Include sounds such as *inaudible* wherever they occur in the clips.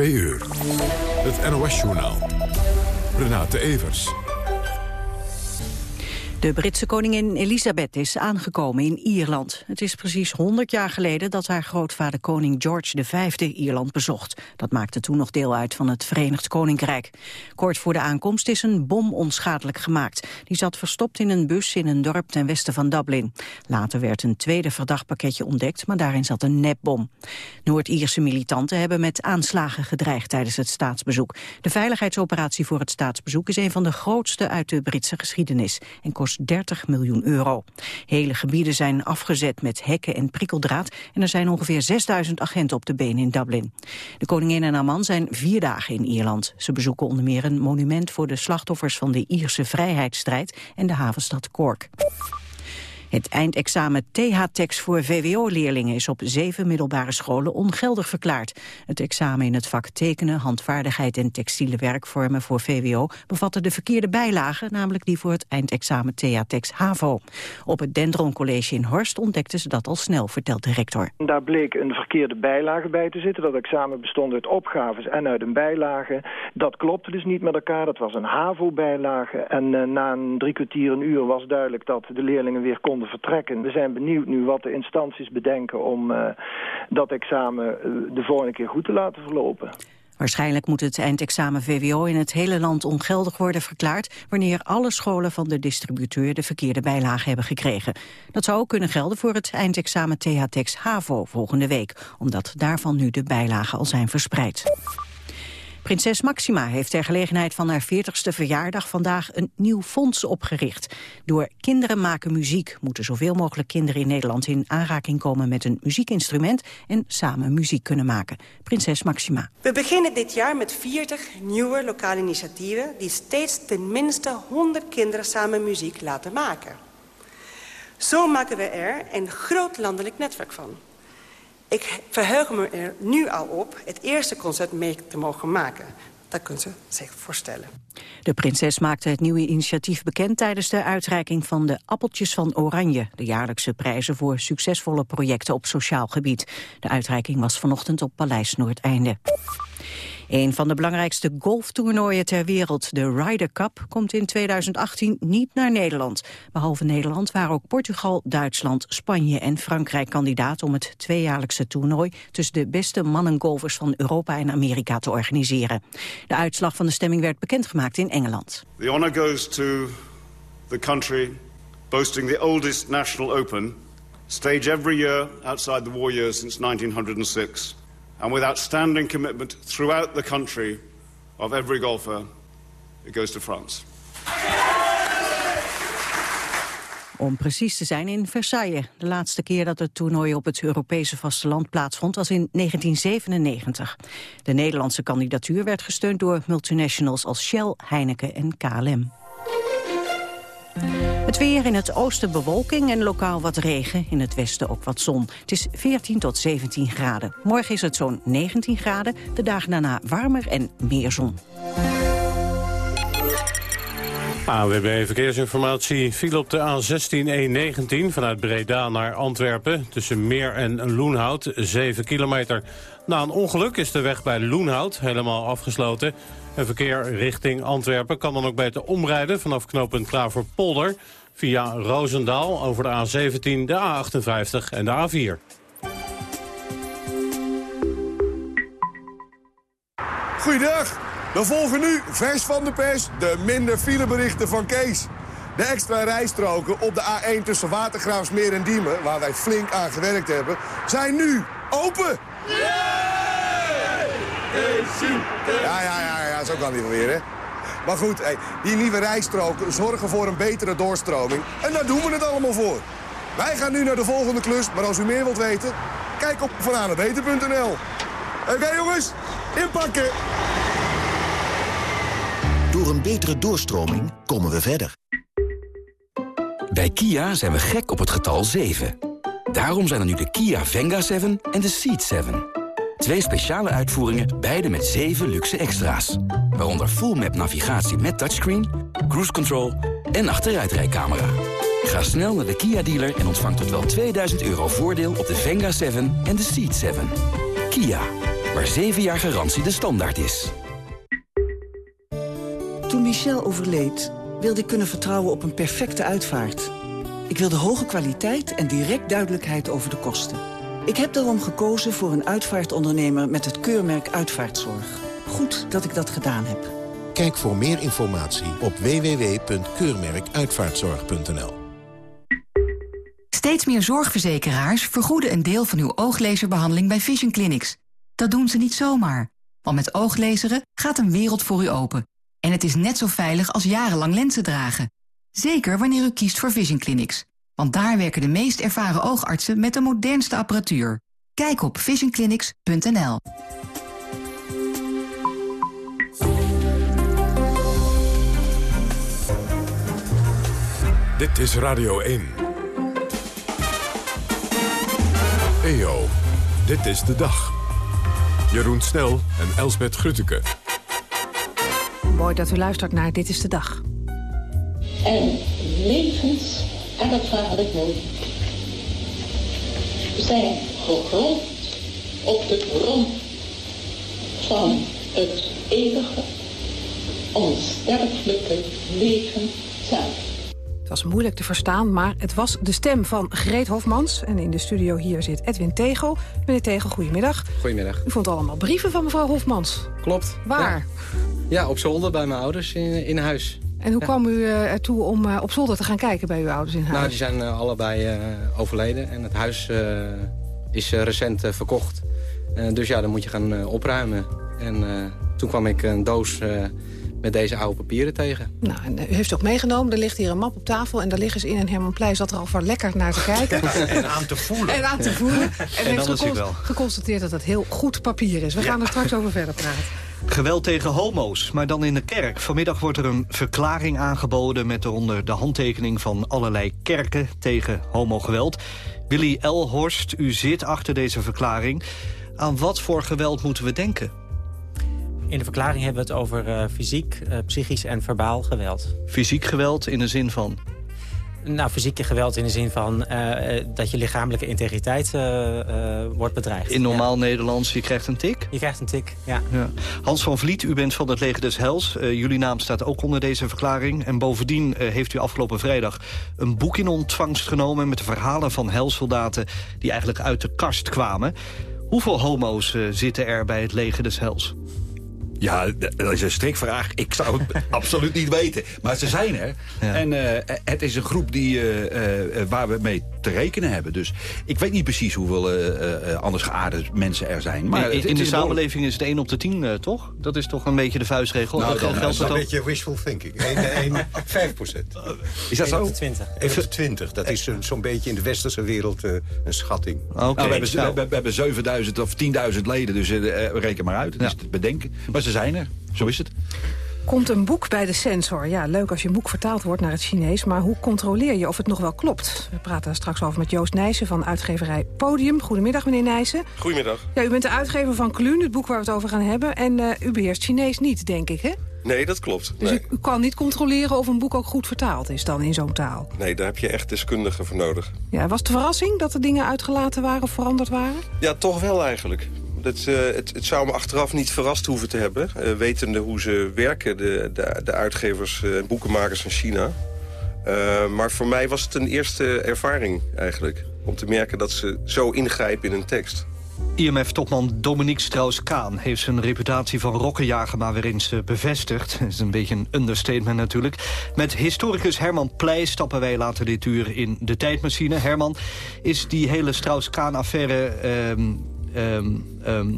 2 uur. Het NOS-journaal. Renate Evers. De Britse koningin Elisabeth is aangekomen in Ierland. Het is precies 100 jaar geleden dat haar grootvader koning George V Ierland bezocht. Dat maakte toen nog deel uit van het Verenigd Koninkrijk. Kort voor de aankomst is een bom onschadelijk gemaakt. Die zat verstopt in een bus in een dorp ten westen van Dublin. Later werd een tweede verdacht pakketje ontdekt, maar daarin zat een nepbom. Noord-Ierse militanten hebben met aanslagen gedreigd tijdens het staatsbezoek. De veiligheidsoperatie voor het staatsbezoek is een van de grootste uit de Britse geschiedenis en kost 30 miljoen euro. Hele gebieden zijn afgezet met hekken en prikkeldraad en er zijn ongeveer 6000 agenten op de been in Dublin. De koningin en haar man zijn vier dagen in Ierland. Ze bezoeken onder meer een monument voor de slachtoffers van de Ierse vrijheidsstrijd en de havenstad Cork. Het eindexamen TH-tekst voor VWO-leerlingen is op zeven middelbare scholen ongeldig verklaard. Het examen in het vak tekenen, handvaardigheid en textiele werkvormen voor VWO bevatte de verkeerde bijlagen, namelijk die voor het eindexamen TH-tekst HAVO. Op het Dendron College in Horst ontdekten ze dat al snel, vertelt de rector. Daar bleek een verkeerde bijlage bij te zitten. Dat examen bestond uit opgaves en uit een bijlage. Dat klopte dus niet met elkaar. Dat was een HAVO-bijlage. En uh, na een drie kwartier, een uur was duidelijk dat de leerlingen weer konden vertrekken. We zijn benieuwd nu wat de instanties bedenken om uh, dat examen uh, de volgende keer goed te laten verlopen. Waarschijnlijk moet het eindexamen VWO in het hele land ongeldig worden verklaard... wanneer alle scholen van de distributeur de verkeerde bijlage hebben gekregen. Dat zou ook kunnen gelden voor het eindexamen TH-Tex HAVO volgende week... omdat daarvan nu de bijlagen al zijn verspreid. Prinses Maxima heeft ter gelegenheid van haar 40ste verjaardag vandaag een nieuw fonds opgericht. Door Kinderen maken muziek moeten zoveel mogelijk kinderen in Nederland in aanraking komen met een muziekinstrument en samen muziek kunnen maken. Prinses Maxima. We beginnen dit jaar met 40 nieuwe lokale initiatieven die steeds tenminste 100 kinderen samen muziek laten maken. Zo maken we er een groot landelijk netwerk van. Ik verheug me er nu al op het eerste concert mee te mogen maken. Dat kunt u zich voorstellen. De prinses maakte het nieuwe initiatief bekend tijdens de uitreiking van de Appeltjes van Oranje, de jaarlijkse prijzen voor succesvolle projecten op sociaal gebied. De uitreiking was vanochtend op Paleis Noordeinde. Een van de belangrijkste golftoernooien ter wereld, de Ryder Cup, komt in 2018 niet naar Nederland. Behalve Nederland waren ook Portugal, Duitsland, Spanje en Frankrijk kandidaat om het tweejaarlijkse toernooi tussen de beste mannengolfers van Europa en Amerika te organiseren. De uitslag van de stemming werd bekendgemaakt in Engeland. The honor goes to the country boasting the oldest national open, stage every year outside the war years since 1906 and with outstanding commitment throughout the country of every golfer, it goes to France. Om precies te zijn in Versailles. De laatste keer dat het toernooi op het Europese vasteland plaatsvond was in 1997. De Nederlandse kandidatuur werd gesteund door multinationals als Shell, Heineken en KLM. Het weer in het oosten bewolking en lokaal wat regen. In het westen ook wat zon. Het is 14 tot 17 graden. Morgen is het zo'n 19 graden. De dagen daarna warmer en meer zon. AWB Verkeersinformatie viel op de A16-119 vanuit Breda naar Antwerpen... tussen Meer en Loenhout, 7 kilometer. Na een ongeluk is de weg bij Loenhout helemaal afgesloten. En verkeer richting Antwerpen kan dan ook beter omrijden... vanaf knooppunt Klaverpolder via Roosendaal over de A17, de A58 en de A4. Goeiedag, we volgen nu vers van de pers de minder fileberichten van Kees. De extra rijstroken op de A1 tussen Watergraafsmeer en Diemen... waar wij flink aan gewerkt hebben, zijn nu open. Ja, ja, ja, ja, zo kan die wel weer, hè. Maar goed, hey, die nieuwe rijstroken zorgen voor een betere doorstroming. En daar doen we het allemaal voor. Wij gaan nu naar de volgende klus, maar als u meer wilt weten... kijk op vananabeter.nl. Oké jongens, inpakken! Door een betere doorstroming komen we verder. Bij Kia zijn we gek op het getal 7. Daarom zijn er nu de Kia Venga 7 en de Ceed 7... Twee speciale uitvoeringen, beide met 7 luxe extra's. Waaronder full map navigatie met touchscreen, cruise control en achteruitrijcamera. Ga snel naar de Kia dealer en ontvang tot wel 2000 euro voordeel op de Venga 7 en de Ceed 7. Kia. waar 7 jaar garantie de standaard is. Toen Michel overleed, wilde ik kunnen vertrouwen op een perfecte uitvaart. Ik wilde hoge kwaliteit en direct duidelijkheid over de kosten. Ik heb daarom gekozen voor een uitvaartondernemer met het keurmerk Uitvaartzorg. Goed dat ik dat gedaan heb. Kijk voor meer informatie op www.keurmerkuitvaartzorg.nl Steeds meer zorgverzekeraars vergoeden een deel van uw ooglezerbehandeling bij Vision Clinics. Dat doen ze niet zomaar, want met ooglezeren gaat een wereld voor u open. En het is net zo veilig als jarenlang lenzen dragen. Zeker wanneer u kiest voor Vision Clinics. Want daar werken de meest ervaren oogartsen met de modernste apparatuur. Kijk op visionclinics.nl. Dit is Radio 1. EO, dit is de dag. Jeroen Snel en Elsbeth Grutteke. Mooi dat u luistert naar Dit is de Dag. En levens en dat vaderlijk mooi zijn gegrond op de grond van het eeuwige, onsterfelijke leven zelf. Het was moeilijk te verstaan, maar het was de stem van Greet Hofmans. En in de studio hier zit Edwin Tegel. Meneer Tegel, goedemiddag. Goedemiddag. U vond allemaal brieven van mevrouw Hofmans. Klopt. Waar? Ja, op zolder bij mijn ouders in, in huis. En hoe Ja. kwam u uh, ertoe om uh, op zolder te gaan kijken bij uw ouders in huis? Nou, die zijn uh, allebei overleden en het huis is recent verkocht. dus ja, dan moet je gaan opruimen. En toen kwam ik een doos met deze oude papieren tegen. Nou, en u heeft ook meegenomen. Er ligt hier een map op tafel en daar liggen ze in. En Herman Pleij zat er al voor lekker naar te kijken. en aan te voelen. En aan te voelen. En, en heeft gecon geconstateerd dat het heel goed papier is. We gaan er straks over verder praten. Geweld tegen homo's, maar dan in de kerk. Vanmiddag wordt er een verklaring aangeboden... met eronder de handtekening van allerlei kerken tegen homogeweld. Willy Elhorst, u zit achter deze verklaring. Aan wat voor geweld moeten we denken? In de verklaring hebben we het over uh, fysiek, uh, psychisch en verbaal geweld. Fysiek geweld in de zin van? Nou, fysieke geweld in de zin van uh, dat je lichamelijke integriteit wordt bedreigd. In normaal ja. Nederlands, je krijgt een tik? Je krijgt een tik, ja. ja. Hans van Vliet, u bent van het Leger des Hels. jullie naam staat ook onder deze verklaring. En bovendien heeft u afgelopen vrijdag een boek in ontvangst genomen... met de verhalen van helsoldaten die eigenlijk uit de kast kwamen. Hoeveel homo's zitten er bij het Leger des Hels? Ja, dat is een strikvraag. Ik zou het *laughs* absoluut niet weten. Maar ze zijn er. Ja. En uh, het is een groep die, uh, uh, waar we mee te rekenen hebben. Dus ik weet niet precies hoeveel anders geaarde mensen er zijn. Maar in, in, in de samenleving is het 1 op de 10, toch? Dat is toch een beetje de vuistregel? Nou, dat, *laughs* dat is een beetje wishful thinking. 1, 1, 5 procent. Is dat 1 zo? op de 20. 1 op de 20. Dat is zo'n zo beetje in de westerse wereld een schatting. Okay. Nou, we, hebben, nou. we, we, hebben 7000 of 10.000 leden, dus reken maar uit. Dat ja. is te bedenken. Maar ze zijn er. Zo is het. Komt een boek bij de censor. Ja, leuk als je een boek vertaald wordt naar het Chinees. Maar hoe controleer je of het nog wel klopt? We praten daar straks over met Joost Nijssen van uitgeverij Podium. Goedemiddag, meneer Nijssen. Goedemiddag. Ja, u bent de uitgever van Kluun, het boek waar we het over gaan hebben. En uh, u beheerst Chinees niet, denk ik, hè? Nee, dat klopt. Dus nee. u, u, kan niet controleren of een boek ook goed vertaald is dan in zo'n taal? Nee, daar heb je echt deskundigen voor nodig. Ja, was het de verrassing dat er dingen uitgelaten waren of veranderd waren? Ja, toch wel eigenlijk. Dat, uh, het, het, zou me achteraf niet verrast hoeven te hebben. Uh, wetende hoe ze werken, de, de, de uitgevers en uh, boekenmakers van China. maar voor mij was het een eerste ervaring eigenlijk. Om te merken dat ze zo ingrijpen in een tekst. IMF-topman Dominique Strauss-Kaan heeft zijn reputatie van rokkenjager maar weer eens bevestigd. *laughs* Dat is een beetje een understatement natuurlijk. Met historicus Herman Pleij stappen wij later dit uur in de tijdmachine. Herman, is die hele Strauss-Kaan-affaire... Uh, Um,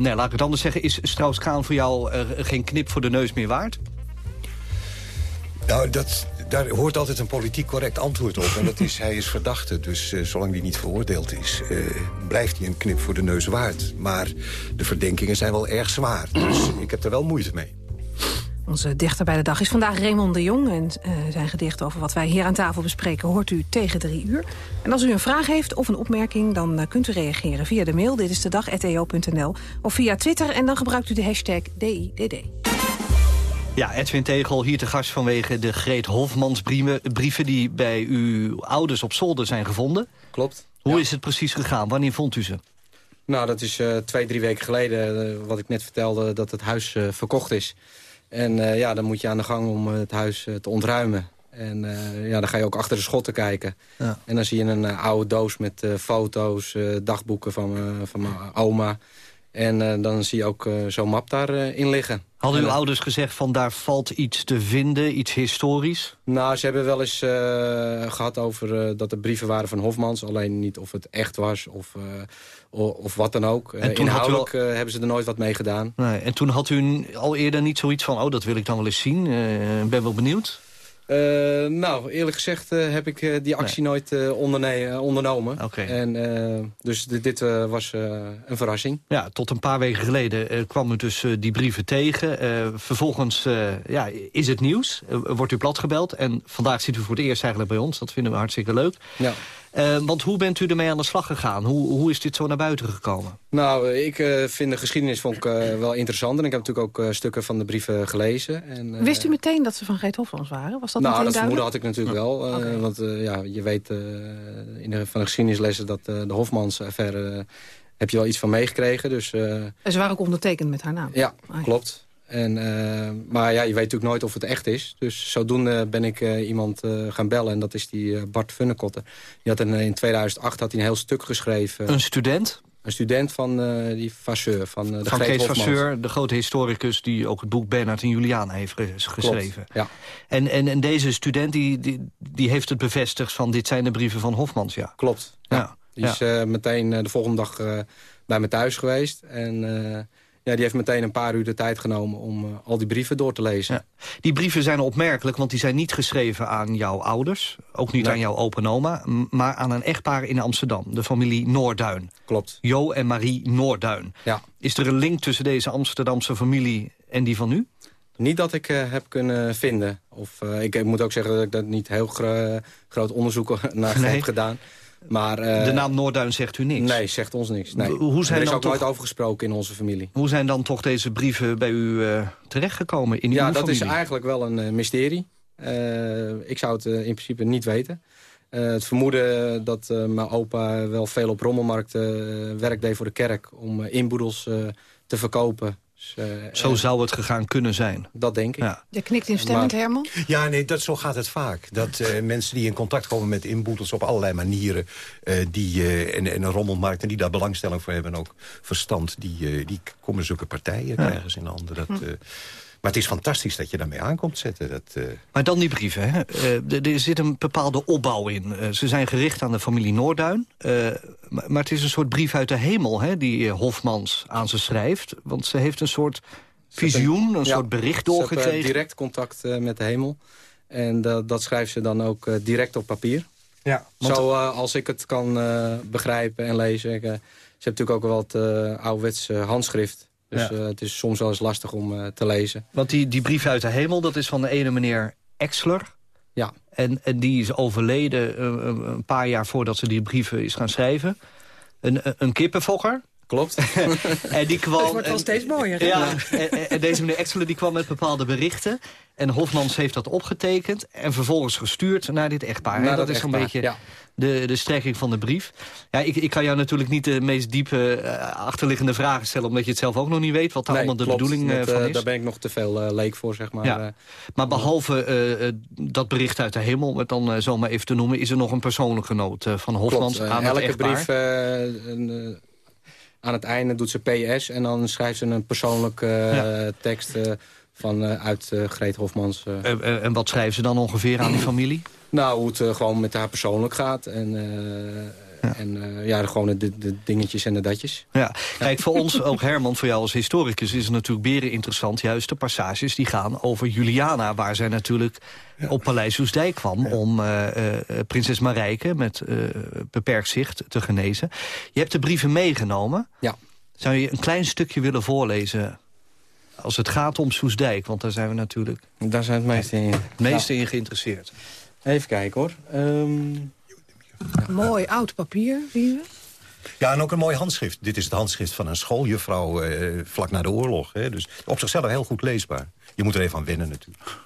laat ik het anders zeggen. Is Strauss-Kaan voor jou uh, geen knip voor de neus meer waard? Nou, dat, daar hoort altijd een politiek correct antwoord op. En dat is, hij is verdachte. Dus uh, zolang hij niet veroordeeld is, uh, blijft hij een knip voor de neus waard. Maar de verdenkingen zijn wel erg zwaar. Dus ik heb er wel moeite mee. Onze dichter bij de dag is vandaag Raymond de Jong. En uh, zijn gedicht over wat wij hier aan tafel bespreken hoort u tegen drie uur. En als u een vraag heeft of een opmerking, dan uh, kunt u reageren via de mail. Dit is de dag.eo.nl of via Twitter en dan gebruikt u de hashtag DIDD. Ja, Edwin Tegel hier te gast vanwege de Greet Hofmans brieven... die bij uw ouders op zolder zijn gevonden. Klopt. Hoe ja. is het precies gegaan? Wanneer vond u ze? Nou, dat is uh, twee, drie weken geleden uh, wat ik net vertelde... dat het huis uh, verkocht is. En ja, dan moet je aan de gang om het huis te ontruimen. En ja, dan ga je ook achter de schotten kijken. Ja. En dan zie je een oude doos met foto's, dagboeken van, van mijn oma... En dan zie je ook zo'n map daarin in liggen. Hadden uw ouders gezegd van daar valt iets te vinden, iets historisch? Nou, ze hebben wel eens gehad over dat er brieven waren van Hofmans. Alleen niet of het echt was of, of wat dan ook. En toen Inhoudelijk al... hebben ze er nooit wat mee gedaan. Nee, en toen had u al eerder niet zoiets van... oh, dat wil ik dan wel eens zien. Ik ben wel benieuwd. Uh, nou, eerlijk gezegd uh, heb ik uh, die actie nee. nooit ondernomen. Okay. En, dus dit was een verrassing. Ja, tot een paar weken geleden kwam u dus die brieven tegen. vervolgens ja, is het nieuws, wordt u platgebeld. En vandaag zit u voor het eerst eigenlijk bij ons. Dat vinden we hartstikke leuk. Ja. Uh, want hoe bent u ermee aan de slag gegaan? Hoe, hoe is dit zo naar buiten gekomen? Nou, ik uh, vind de geschiedenis vond ik, uh, wel interessant. En ik heb natuurlijk ook stukken van de brieven gelezen. En, Wist u meteen dat ze van Greet Hofmans waren? Was dat nou, dat vermoeden had ik natuurlijk wel. Okay. Want ja, je weet in de, van de geschiedenislessen dat de Hofmans-affaire... heb je wel iets van meegekregen. Dus, en ze waren ook ondertekend met haar naam? Ja, ah, klopt. En, uh, maar ja, je weet natuurlijk nooit of het echt is. Dus zodoende ben ik uh, iemand uh, gaan bellen. En dat is die Bart Funnekotte. Die had een, in 2008 had hij een heel stuk geschreven. Een student? Een student van die Vasseur. Van, de van Kees Vasseur, de grote historicus... die ook het boek Bernard en Juliaan heeft geschreven. Klopt, ja. En, en, en deze student die, die, die, heeft het bevestigd van... dit zijn de brieven van Hofmans, ja. Klopt, ja. ja. Die is meteen de volgende dag bij me thuis geweest. En ja, die heeft meteen een paar uur de tijd genomen om uh, al die brieven door te lezen. Ja. Die brieven zijn opmerkelijk, want die zijn niet geschreven aan jouw ouders. Ook niet nee. aan jouw open oma, maar aan een echtpaar in Amsterdam. De familie Noorduin. Klopt. Jo en Marie Noorduin. Ja. Is er een link tussen deze Amsterdamse familie en die van u? Niet dat ik uh, heb kunnen vinden. Of, uh, ik moet ook zeggen dat ik dat niet heel gro groot onderzoek *laughs* naar nee. heb gedaan. Maar, uh, de naam Noorduin zegt u niks? Nee, zegt ons niks. Nee. Hoe zijn er is dan ook toch... nooit over gesproken in onze familie. Hoe zijn dan toch deze brieven bij u uh, terechtgekomen in ja, uw dat familie? is eigenlijk wel een uh, mysterie. ik zou het in principe niet weten. het vermoeden dat mijn opa wel veel op rommelmarkten werk deed voor de kerk... om inboedels te verkopen dus, uh, zo zou het gegaan kunnen zijn. Dat denk ik. Ja. Je knikt instemmend, Herman? Ja, nee, dat, zo gaat het vaak. Dat uh, mensen die in contact komen met inboedels op allerlei manieren... Uh, die, en, en een rommelmarkt en die daar belangstelling voor hebben... en ook verstand, die, die komen zulke partijen ja. ergens in handen. Dat, hm. Maar het is fantastisch dat je daarmee aankomt zetten. Dat, uh... Maar dan die brieven. Hè? Uh, er zit een bepaalde opbauw in. Uh, ze zijn gericht aan de familie Noorduin. Maar, maar, het is een soort brief uit de hemel hè, die Hofmans aan ze schrijft. Want ze heeft een soort visioen, een, een soort bericht doorgekregen. Ze heeft direct contact met de hemel. En dat, dat schrijft ze dan ook direct op papier. Ja, Zo als ik het kan begrijpen en lezen. Ik, ze heeft natuurlijk ook wel wat ouderwets handschrift. Dus ja. uh, het is soms wel eens lastig om uh, te lezen. Want die, die brief uit de hemel, dat is van de ene meneer Exler. Ja. En, en die is overleden uh, een paar jaar voordat ze die brieven is gaan schrijven. Een, een kippenfokker. Klopt. *laughs* en die kwam, het wordt wel steeds mooier. Ja, en, en, deze meneer Exler die kwam met bepaalde berichten. En Hofmans heeft dat opgetekend en vervolgens gestuurd naar dit echtpaar. Naar dat, dat is zo'n beetje ja. de, de strekking van de brief. Ja, ik, ik kan jou natuurlijk niet de meest diepe uh, achterliggende vragen stellen... omdat je het zelf ook nog niet weet wat daar nee, allemaal de klopt. bedoeling Met, uh, van uh, is. Daar ben ik nog te veel leek voor, zeg maar. Ja. maar behalve dat bericht uit de hemel, om het dan zomaar even te noemen... is er nog een persoonlijke noot van Hofmans klopt. aan elke het echtpaar. brief... Een, aan het einde doet ze PS en dan schrijft ze een persoonlijke ja. tekst van, uh, uit Greet Hofmans. En, en wat schrijven ze dan ongeveer aan die familie? Nou, hoe het gewoon met haar persoonlijk gaat. En, ja. en ja, gewoon de, de, dingetjes en de datjes. Ja. Kijk, voor ons, ook Herman, voor jou als historicus... is het natuurlijk beren interessant, juist de passages die gaan over Juliana... waar zij natuurlijk ja. op Paleis Soesdijk kwam... Ja. om prinses Marijke met beperkt zicht te genezen. Je hebt de brieven meegenomen. Ja. Zou je een klein stukje willen voorlezen als het gaat om Soesdijk, want daar zijn we natuurlijk... Daar zijn het meeste in, het meeste in geïnteresseerd. Even kijken hoor. Um... Mooi oud papier, zie je? Ja, en ook een mooi handschrift. Dit is het handschrift van een schooljuffrouw eh, vlak na de oorlog. Hè. Dus op zichzelf heel goed leesbaar. Je moet er even aan wennen natuurlijk.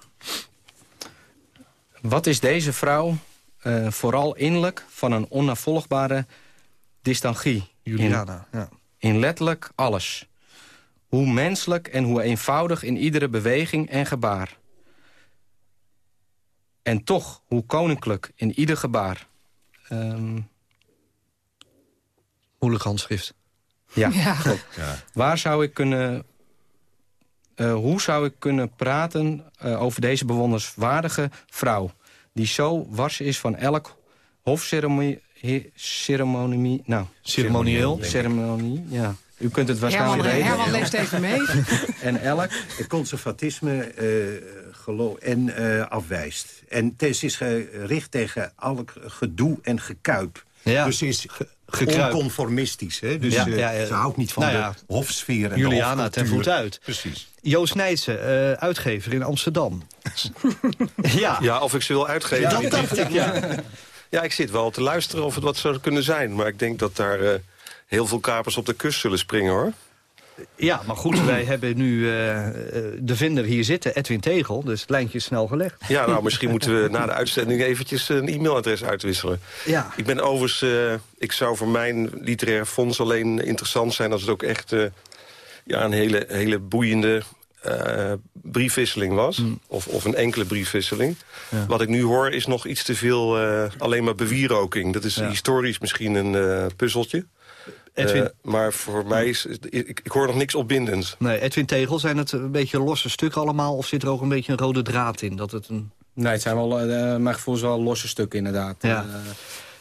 Wat is deze vrouw uh, vooral innerlijk van een onnavolgbare distangie? Juliana, in, ja. in letterlijk alles. Hoe menselijk en hoe eenvoudig in iedere beweging en gebaar. En toch, hoe koninklijk in ieder gebaar. Um... Moeilijk handschrift. Ja, Ja. klopt. Waar zou ik kunnen... eh, hoe zou ik kunnen praten eh, over deze bewonderswaardige vrouw... die zo wars is van elk hofceremonie... ceremonie nou, Ceremonieel. Ceremonie, ja. U kunt het waarschijnlijk Herman, weten. Herman leest even mee. *laughs* En elk? Het conservatisme eh, gelo- en eh, afwijst. En het is gericht tegen elk gedoe en gekuip. Ja, Dus ze is gekruip. onconformistisch. Hè? Dus Ja, eh, ja, ja. ze houdt niet van Nou ja, de hofsfeer en Juliana de ten voet uit. Precies. Joost Nijssen, eh, uitgever in Amsterdam. *laughs* ja. Ja, of ik ze wil uitgeven. Ja, dat dacht ik, ja. *laughs* Ja, ik zit wel te luisteren of het wat zou kunnen zijn. Maar ik denk dat daar eh, heel veel kapers op de kust zullen springen, hoor. Ja, maar goed, wij *clears throat* hebben nu eh, eh, de vinder hier zitten, Edwin Tegel. Dus het lijntje is snel gelegd. Ja, nou, misschien moeten we na de uitzending eventjes een e-mailadres uitwisselen. Ja. Ik ben overigens, eh, ik zou voor mijn literair fonds alleen interessant zijn... als het ook echt ja, een hele, hele boeiende briefwisseling was. Of, of een enkele briefwisseling. Ja. Wat ik nu hoor is nog iets te veel alleen maar bewieroking. Dat is Ja. historisch misschien een puzzeltje. Edwin- Eh, maar voor mij is... Ik, ik hoor nog niks opbindends. Nee, Edwin Tegel, zijn het een beetje losse stukken allemaal... of zit er ook een beetje een rode draad in? Dat het een... Nee, het zijn wel, eh mijn gevoel is wel losse stukken inderdaad. Ja. Eh,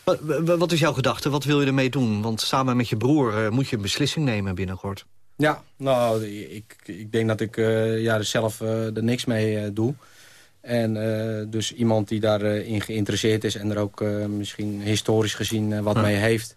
Wat, wa- wat is jouw gedachte? Wat wil je ermee doen? Want samen met je broer eh, moet je een beslissing nemen binnenkort. Ja, nou, ik, ik denk dat ik eh, ja, er zelf eh, er niks mee eh, doe. En eh, dus iemand die daarin in geïnteresseerd is... en er ook eh, misschien historisch gezien eh, wat Ja. mee heeft...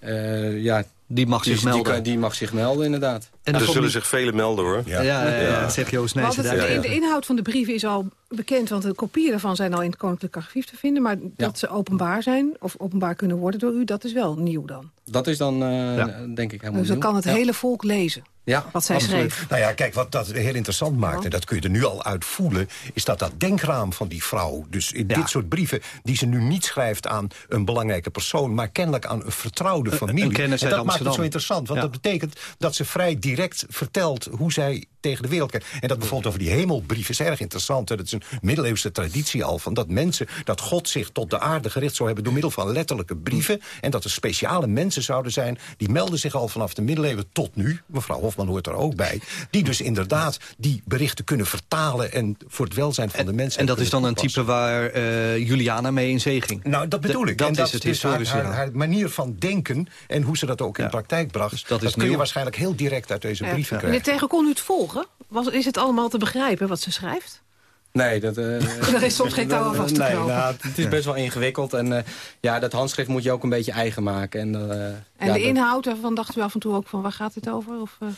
eh, ja, Die mag zich melden. Die, die mag zich melden, inderdaad. En er zullen zich velen melden, hoor. Ja, ja, ja, ja, dat zegt Joost Nijssen. de, inhoud van de brieven is al bekend, want de kopieën daarvan zijn al in het Koninklijk Archief te vinden. Maar dat ze openbaar zijn, of openbaar kunnen worden door u, dat is wel nieuw dan. Dat is dan, eh, denk ik, helemaal Dus dan nieuw. kan het Ja. hele volk lezen Ja, wat zij Absoluut. schreef. Nou ja, kijk, wat dat heel interessant maakt... en dat kun je er nu al uit voelen... is dat dat denkraam van die vrouw... dus in dit soort brieven die ze nu niet schrijft aan een belangrijke persoon... maar kennelijk aan een vertrouwde familie. een en dat maakt het zo interessant, want Ja. dat betekent dat ze vrij direct vertelt... hoe zij tegen de wereld kijkt. En dat bijvoorbeeld over die hemelbrief is erg interessant. Hè. Dat is een middeleeuwse traditie al... van dat mensen, dat God zich tot de aarde gericht zou hebben... door middel van letterlijke brieven. En dat er speciale mensen zouden zijn... die melden zich al vanaf de middeleeuwen tot nu. Mevrouw Hofman hoort er ook bij. Die dus inderdaad die berichten kunnen vertalen... en voor het welzijn van de mensen En dat is dan een type waar eh, Juliana mee in zee ging. nou, dat bedoel ik. Dat en is het dus haar, historische. haar, manier van denken en hoe ze dat ook in praktijk bracht... dat dat, is kun je waarschijnlijk heel direct uit deze Ja. brieven Meneer krijgen. Tegen, kon u het volgen? Was, is het allemaal te begrijpen wat ze schrijft? Nee, dat... eh, *laughs* Er is soms geen touw aan vast te nee, nou, het is best wel ingewikkeld. En eh, ja, dat handschrift moet je ook een beetje eigen maken. En, eh, En ja, de dat- inhoud daarvan dacht u af en toe ook van waar gaat dit over? Of, eh,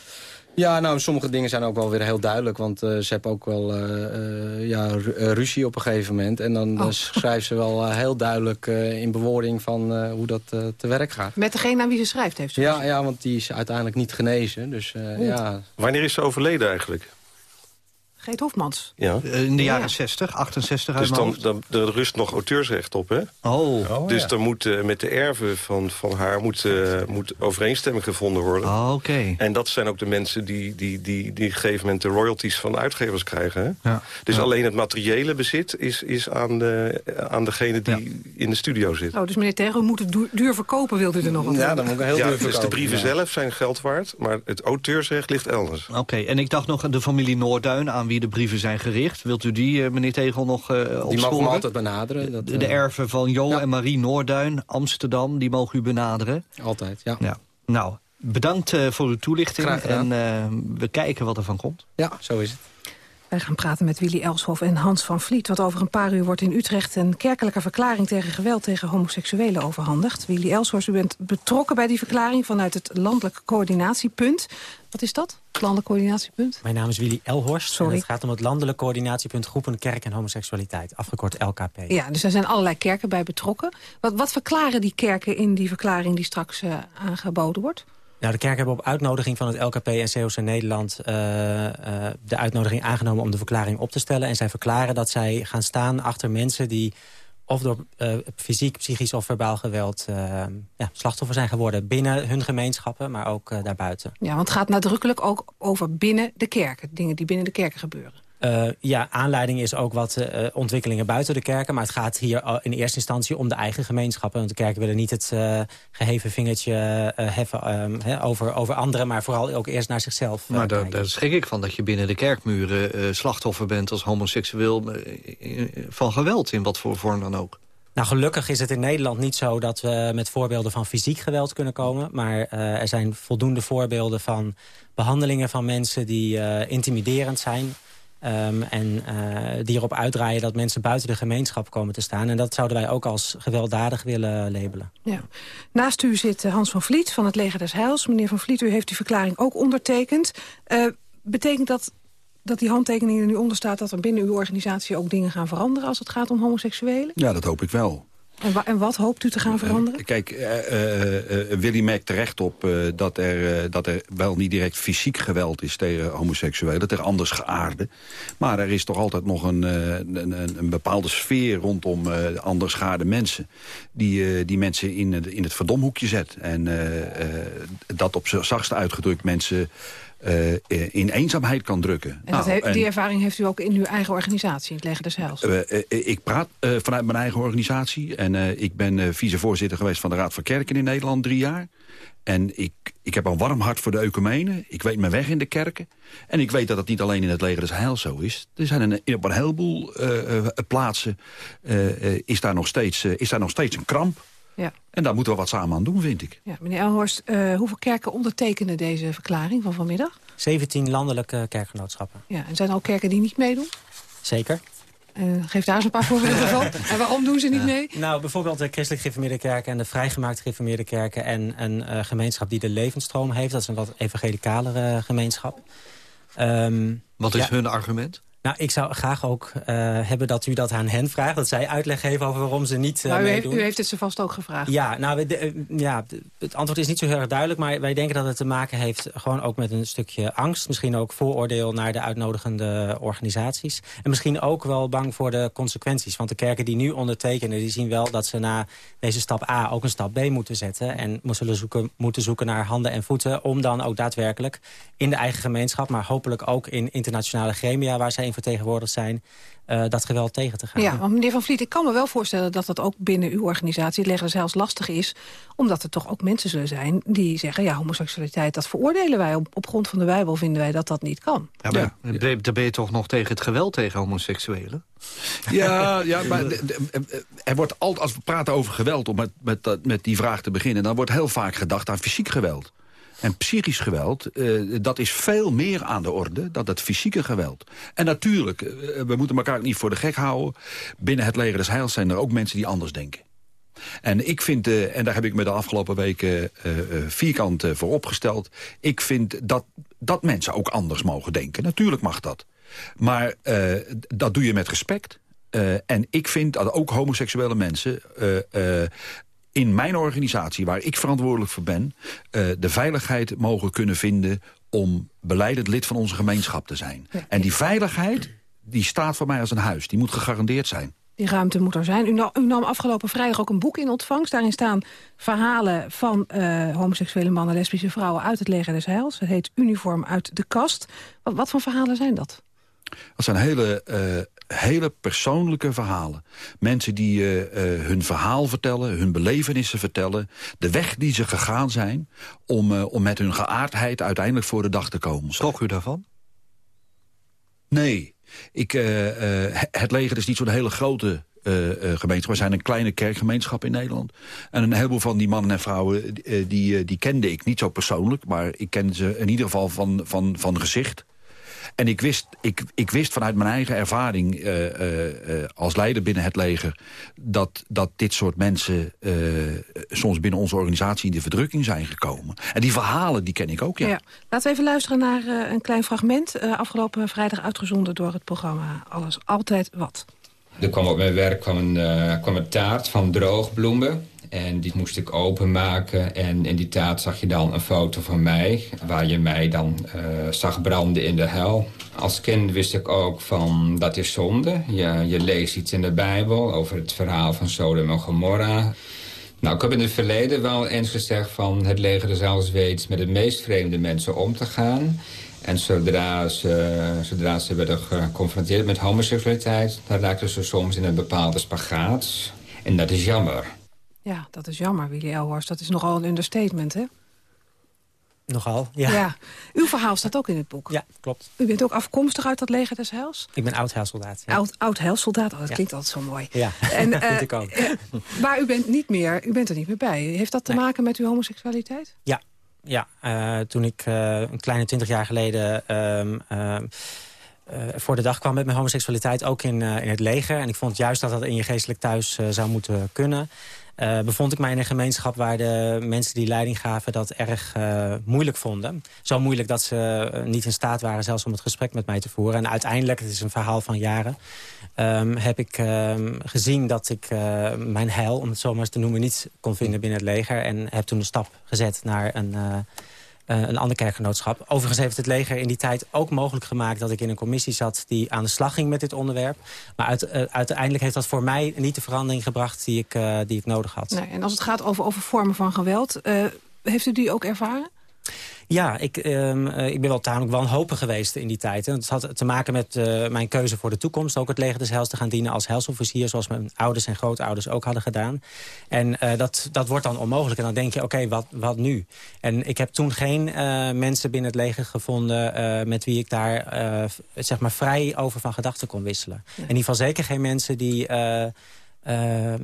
Ja, nou, sommige dingen zijn ook wel weer heel duidelijk. Want eh, ze hebben ook wel eh, eh, ja, ru- ruzie op een gegeven moment. En dan Oh. schrijft ze wel heel duidelijk eh, in bewoording van eh, hoe dat eh, te werk gaat. met degene aan wie ze schrijft heeft ze Ja, ja, want die is uiteindelijk niet genezen. Dus eh, ja, Wanneer is ze overleden eigenlijk? Geet Hofmans. Ja. Eh, In de jaren Ja. 60, 68 uit Dus dan, dan, er rust nog auteursrecht op, hè? Oh, dus ja. er moet eh, met de erven van, van haar moet, eh, moet overeenstemming gevonden worden. oh oké. En dat zijn ook de mensen die, die, die, die op een gegeven moment de royalties van uitgevers krijgen. Hè? Ja. Dus Ja. alleen het materiële bezit is, is aan, de, aan degene die in de studio zit. Oh, dus meneer u moet het duur, duur verkopen, wilt u er nog wat ja dan moet ik een heel ja, duur dus de verkopen, brieven ja. zelf zijn geld waard, maar het auteursrecht ligt elders. Oké, en ik dacht nog aan de familie Noorduin, aan wie de brieven zijn gericht. Wilt u die, eh, meneer Tegel, nog eh Die mogen we altijd benaderen. Dat, De, de eh, erven van Jo ja. en Marie Noorduin, Amsterdam, die mogen u benaderen. Altijd, ja. Ja. Nou, bedankt voor uw toelichting. En we kijken wat er van komt. Ja, zo is het. Wij gaan praten met Willy Elshoff en Hans van Vliet... want over een paar uur wordt in Utrecht een kerkelijke verklaring... tegen geweld tegen homoseksuelen overhandigd. Willy Elshoff, u bent betrokken bij die verklaring... vanuit het Landelijk Coördinatiepunt. Wat is dat, het Landelijk Coördinatiepunt? Mijn naam is Willy Elhorst. Sorry. En het gaat om het landelijk coördinatiepunt groepen kerk en homoseksualiteit. Afgekort LKP. Ja, dus er zijn allerlei kerken bij betrokken. Wat, wat verklaren die kerken in die verklaring die straks eh, aangeboden wordt? Nou, de kerk hebben op uitnodiging van het LKP en COC Nederland... eh, eh, de uitnodiging aangenomen om de verklaring op te stellen. En zij verklaren dat zij gaan staan achter mensen die of door uh, fysiek, psychisch of verbaal geweld ja, slachtoffer zijn geworden. Binnen hun gemeenschappen, maar ook daarbuiten. Ja, want het gaat nadrukkelijk ook over binnen de kerken. Dingen die binnen de kerken gebeuren. Uh, ja, aanleiding is ook wat uh, ontwikkelingen buiten de kerken. Maar het gaat hier in eerste instantie om de eigen gemeenschappen. Want de kerken willen niet het uh, geheven vingertje heffen he, over, over anderen... maar vooral ook eerst naar zichzelf Maar daar, daar schrik ik van dat je binnen de kerkmuren slachtoffer bent... als homoseksueel van geweld, in wat voor vorm dan ook. Nou, gelukkig is het in Nederland niet zo dat we met voorbeelden van fysiek geweld kunnen komen. Maar er zijn voldoende voorbeelden van behandelingen van mensen die intimiderend zijn. Um, en uh, die erop uitdraaien dat mensen buiten de gemeenschap komen te staan. En dat zouden wij ook als gewelddadig willen labelen. Ja. Naast u zit Hans van Vliet van het Leger des Heils. Meneer van Vliet, u heeft die verklaring ook ondertekend. Uh, betekent dat dat die handtekening er nu onder staat... dat er binnen uw organisatie ook dingen gaan veranderen... als het gaat om homoseksuelen? Ja, dat hoop ik wel. En, wa en, wat hoopt u te gaan veranderen? Kijk, uh, Willy merkt terecht op dat, er, dat er wel niet direct fysiek geweld is tegen homoseksuelen, tegen anders geaarde. Maar er is toch altijd nog een, een, een bepaalde sfeer rondom anders geaarde mensen. Die, die mensen in, in het verdomhoekje zet. En dat op zachtst uitgedrukt mensen uh, in eenzaamheid kan drukken. En, nou, en die ervaring heeft u ook in uw eigen organisatie, het Leger des Heils? Uh, ik praat vanuit mijn eigen organisatie. En ik ben vicevoorzitter geweest van de Raad van Kerken in Nederland drie jaar. En ik, ik heb een warm hart voor de ecumenen. Ik weet mijn weg in de kerken. En ik weet dat het niet alleen in het leger des Heils zo is. Er zijn een, op een heleboel plaatsen is, daar nog steeds, is daar nog steeds een kramp. Ja. En daar moeten we wat samen aan doen, vind ik. Ja, meneer Elhorst, uh, hoeveel kerken ondertekenen deze verklaring van vanmiddag? 17 landelijke kerkgenootschappen. Ja, en zijn er ook kerken die niet meedoen? Zeker. Uh, geef daar eens een paar voorbeelden van. *laughs* En waarom doen ze niet mee? Nou, bijvoorbeeld de christelijk gereformeerde kerken... en de vrijgemaakte gereformeerde kerken... en een uh, gemeenschap die de levensstroom heeft. Dat is een wat evangelicalere gemeenschap. Um, wat is ja. hun argument? Nou, ik zou graag ook uh, hebben dat u dat aan hen vraagt. Dat zij uitleg geven over waarom ze niet uh, maar u meedoen. Heeft, u heeft het ze vast ook gevraagd. Ja, nou, de, uh, ja, het antwoord is niet zo heel erg duidelijk. Maar wij denken dat het te maken heeft gewoon ook met een stukje angst. Misschien ook vooroordeel naar de uitnodigende organisaties. En misschien ook wel bang voor de consequenties. Want de kerken die nu ondertekenen, die zien wel dat ze na deze stap A ook een stap B moeten zetten. En zullen zoeken, moeten zoeken naar handen en voeten. Om dan ook daadwerkelijk in de eigen gemeenschap, maar hopelijk ook in internationale gremia waar zij vertegenwoordigd zijn, uh, dat geweld tegen te gaan. Ja, want meneer Van Vliet, ik kan me wel voorstellen dat dat ook binnen uw organisatie, leggen zelfs lastig is, omdat er toch ook mensen zullen zijn die zeggen, ja, homoseksualiteit, dat veroordelen wij. Op, op grond van de Bijbel vinden wij dat dat niet kan. Ja, maar ja. daar ben je toch nog tegen het geweld tegen homoseksuelen? Ja, ja maar er wordt altijd, als we praten over geweld, om met, met, met die vraag te beginnen, dan wordt heel vaak gedacht aan fysiek geweld. En psychisch geweld, uh, dat is veel meer aan de orde dan het fysieke geweld. En natuurlijk, uh, we moeten elkaar niet voor de gek houden. Binnen het leger des heils zijn er ook mensen die anders denken. En ik vind, uh, en daar heb ik me de afgelopen weken vierkant voor opgesteld... ik vind dat, dat mensen ook anders mogen denken. Natuurlijk mag dat. Maar dat doe je met respect. en ik vind dat ook homoseksuele mensen in mijn organisatie, waar ik verantwoordelijk voor ben... Uh, de veiligheid mogen kunnen vinden om beleidend lid van onze gemeenschap te zijn. En die veiligheid, die staat voor mij als een huis. Die moet gegarandeerd zijn. Die ruimte moet er zijn. U, nam, u nam afgelopen vrijdag ook een boek in ontvangst. Daarin staan verhalen van uh, homoseksuele mannen, lesbische vrouwen... uit het leger des Heils. Het heet Uniform uit de kast. Wat, wat voor verhalen zijn dat? Dat zijn hele, uh, hele persoonlijke verhalen. Mensen die uh, uh, hun verhaal vertellen, hun belevenissen vertellen... de weg die ze gegaan zijn om, om met hun geaardheid uiteindelijk voor de dag te komen. Schrok u daarvan? Nee. Ik, het leger is niet zo'n hele grote uh, uh, gemeenschap. We zijn een kleine kerkgemeenschap in Nederland. En een heleboel van die mannen en vrouwen, uh, die, die kende ik niet zo persoonlijk. Maar ik kende ze in ieder geval van, van, van gezicht. En ik wist, ik, ik wist vanuit mijn eigen ervaring uh, uh, als leider binnen het leger... dat, dat dit soort mensen soms binnen onze organisatie in de verdrukking zijn gekomen. En die verhalen, die ken ik ook, ja. ja. Laten we even luisteren naar een klein fragment. afgelopen vrijdag uitgezonden door het programma Alles Altijd Wat. Er kwam op mijn werk kwam een, kwam een taart van droogbloemen En die moest ik openmaken. En in die taart zag je dan een foto van mij... waar je mij dan uh, zag branden in de hel. Als kind wist ik ook van dat is zonde. Je, je leest iets in de Bijbel over het verhaal van Sodom en Gomorra. Nou, ik heb in het verleden wel eens gezegd van... het leger er zelfs weet met de meest vreemde mensen om te gaan... En zodra ze, zodra ze werden geconfronteerd met homoseksualiteit... dan raakten ze soms in een bepaalde spagaat. En dat is jammer. Ja, dat is jammer, Willy Elhorst. Dat is nogal een understatement, hè? Nogal, ja. Uw verhaal staat ook in het boek. Ja, klopt. U bent ook afkomstig uit dat leger des Heils? Ik ben oud-heilsoldaat. Ja. Oud, oud-heilsoldaat, oh, dat klinkt altijd zo mooi. Ja, *laughs* en, dat *laughs* vind uh, ik ook. maar u bent, niet meer, u bent er niet meer bij. Heeft dat te maken met uw homoseksualiteit? Ja, ja, uh, toen ik uh, een kleine twintig jaar geleden... Uh, voor de dag kwam met mijn homoseksualiteit, ook in, in het leger. En ik vond juist dat dat in je geestelijk thuis zou moeten kunnen. Uh, bevond ik mij in een gemeenschap waar de mensen die leiding gaven... dat erg uh, moeilijk vonden. Zo moeilijk dat ze uh, niet in staat waren zelfs om het gesprek met mij te voeren. En uiteindelijk, het is een verhaal van jaren... Um, heb ik um, gezien dat ik mijn heil, om het zo maar eens te noemen... niet kon vinden binnen het leger. En heb toen de stap gezet naar een... Uh, een ander kerkgenootschap. Overigens heeft het leger in die tijd ook mogelijk gemaakt... dat ik in een commissie zat die aan de slag ging met dit onderwerp. Maar uit, uh, uiteindelijk heeft dat voor mij niet de verandering gebracht... die ik, uh, die ik nodig had. Nee, en als het gaat over, over vormen van geweld... heeft u die ook ervaren? Ja, ik, um, ik ben wel tamelijk wanhopig geweest in die tijd. En het had te maken met uh, mijn keuze voor de toekomst. Ook het leger des Heils te gaan dienen als helsofficier... zoals mijn ouders en grootouders ook hadden gedaan. En uh, dat, dat wordt dan onmogelijk. En dan denk je, oké, okay, wat, wat nu? En ik heb toen geen uh, mensen binnen het leger gevonden... met wie ik daar zeg maar vrij over van gedachten kon wisselen. In ieder geval zeker geen mensen die... Uh, uh,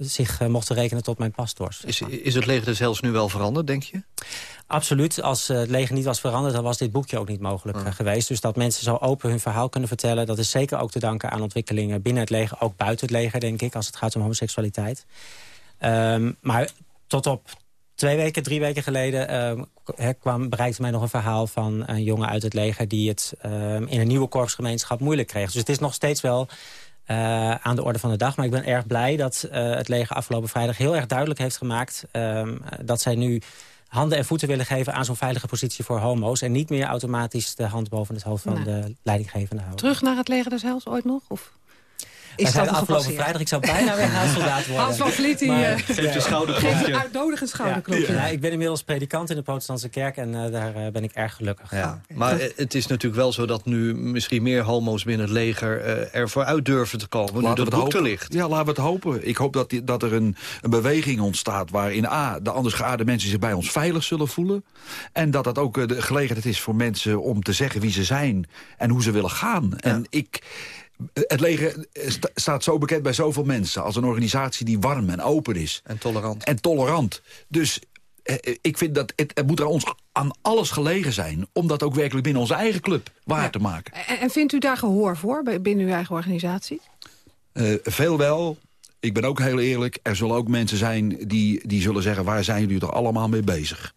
zich uh, mochten rekenen tot mijn pastors. Is, is het leger des Heils nu wel veranderd, denk je? Absoluut. Als het leger niet was veranderd, dan was dit boekje ook niet mogelijk Ja. geweest. Dus dat mensen zo open hun verhaal kunnen vertellen... dat is zeker ook te danken aan ontwikkelingen binnen het leger. Ook buiten het leger, denk ik, als het gaat om homoseksualiteit. Um, maar tot op twee weken, drie weken geleden... Uh, kwam, bereikte mij nog een verhaal van een jongen uit het leger... die het uh, in een nieuwe korpsgemeenschap moeilijk kreeg. Dus het is nog steeds wel uh, aan de orde van de dag. Maar ik ben erg blij dat uh, het leger afgelopen vrijdag heel erg duidelijk heeft gemaakt... Uh, dat zij nu handen en voeten willen geven aan zo'n veilige positie voor homo's... en niet meer automatisch de hand boven het hoofd van Nee. de leidinggevende houden. Terug naar het leger des Heils ooit nog? Of is zijn dat afgelopen vrijdag, ik zou bijna weer huissoldaat worden. Hans van Vliet, die Maar- eh, Ja. geeft een uitnodigend schouderklopje. Ja, ik ben inmiddels predikant in de protestantse kerk en eh, daar eh, ben ik erg gelukkig. Ja, maar het is natuurlijk wel zo dat nu misschien meer homo's binnen het leger eh, er vooruit durven te komen. Nu Laten dat we het boek er hopen. ligt. Ja, laten we het hopen. Ik hoop dat, die- dat er een, een beweging ontstaat waarin A, de anders geaarde mensen zich bij ons veilig zullen voelen. En dat dat ook de gelegenheid is voor mensen om te zeggen wie ze zijn en hoe ze willen gaan. En ik... Het leger sta- staat zo bekend bij zoveel mensen... als een organisatie die warm en open is. En tolerant. En tolerant. Dus eh, eh, ik vind dat het, het moet er ons aan alles gelegen zijn... om dat ook werkelijk binnen onze eigen club waar te maken. En, en vindt u daar gehoor voor binnen uw eigen organisatie? Eh, veel wel. Ik ben ook heel eerlijk. Er zullen ook mensen zijn die, die zullen zeggen... waar zijn jullie toch allemaal mee bezig?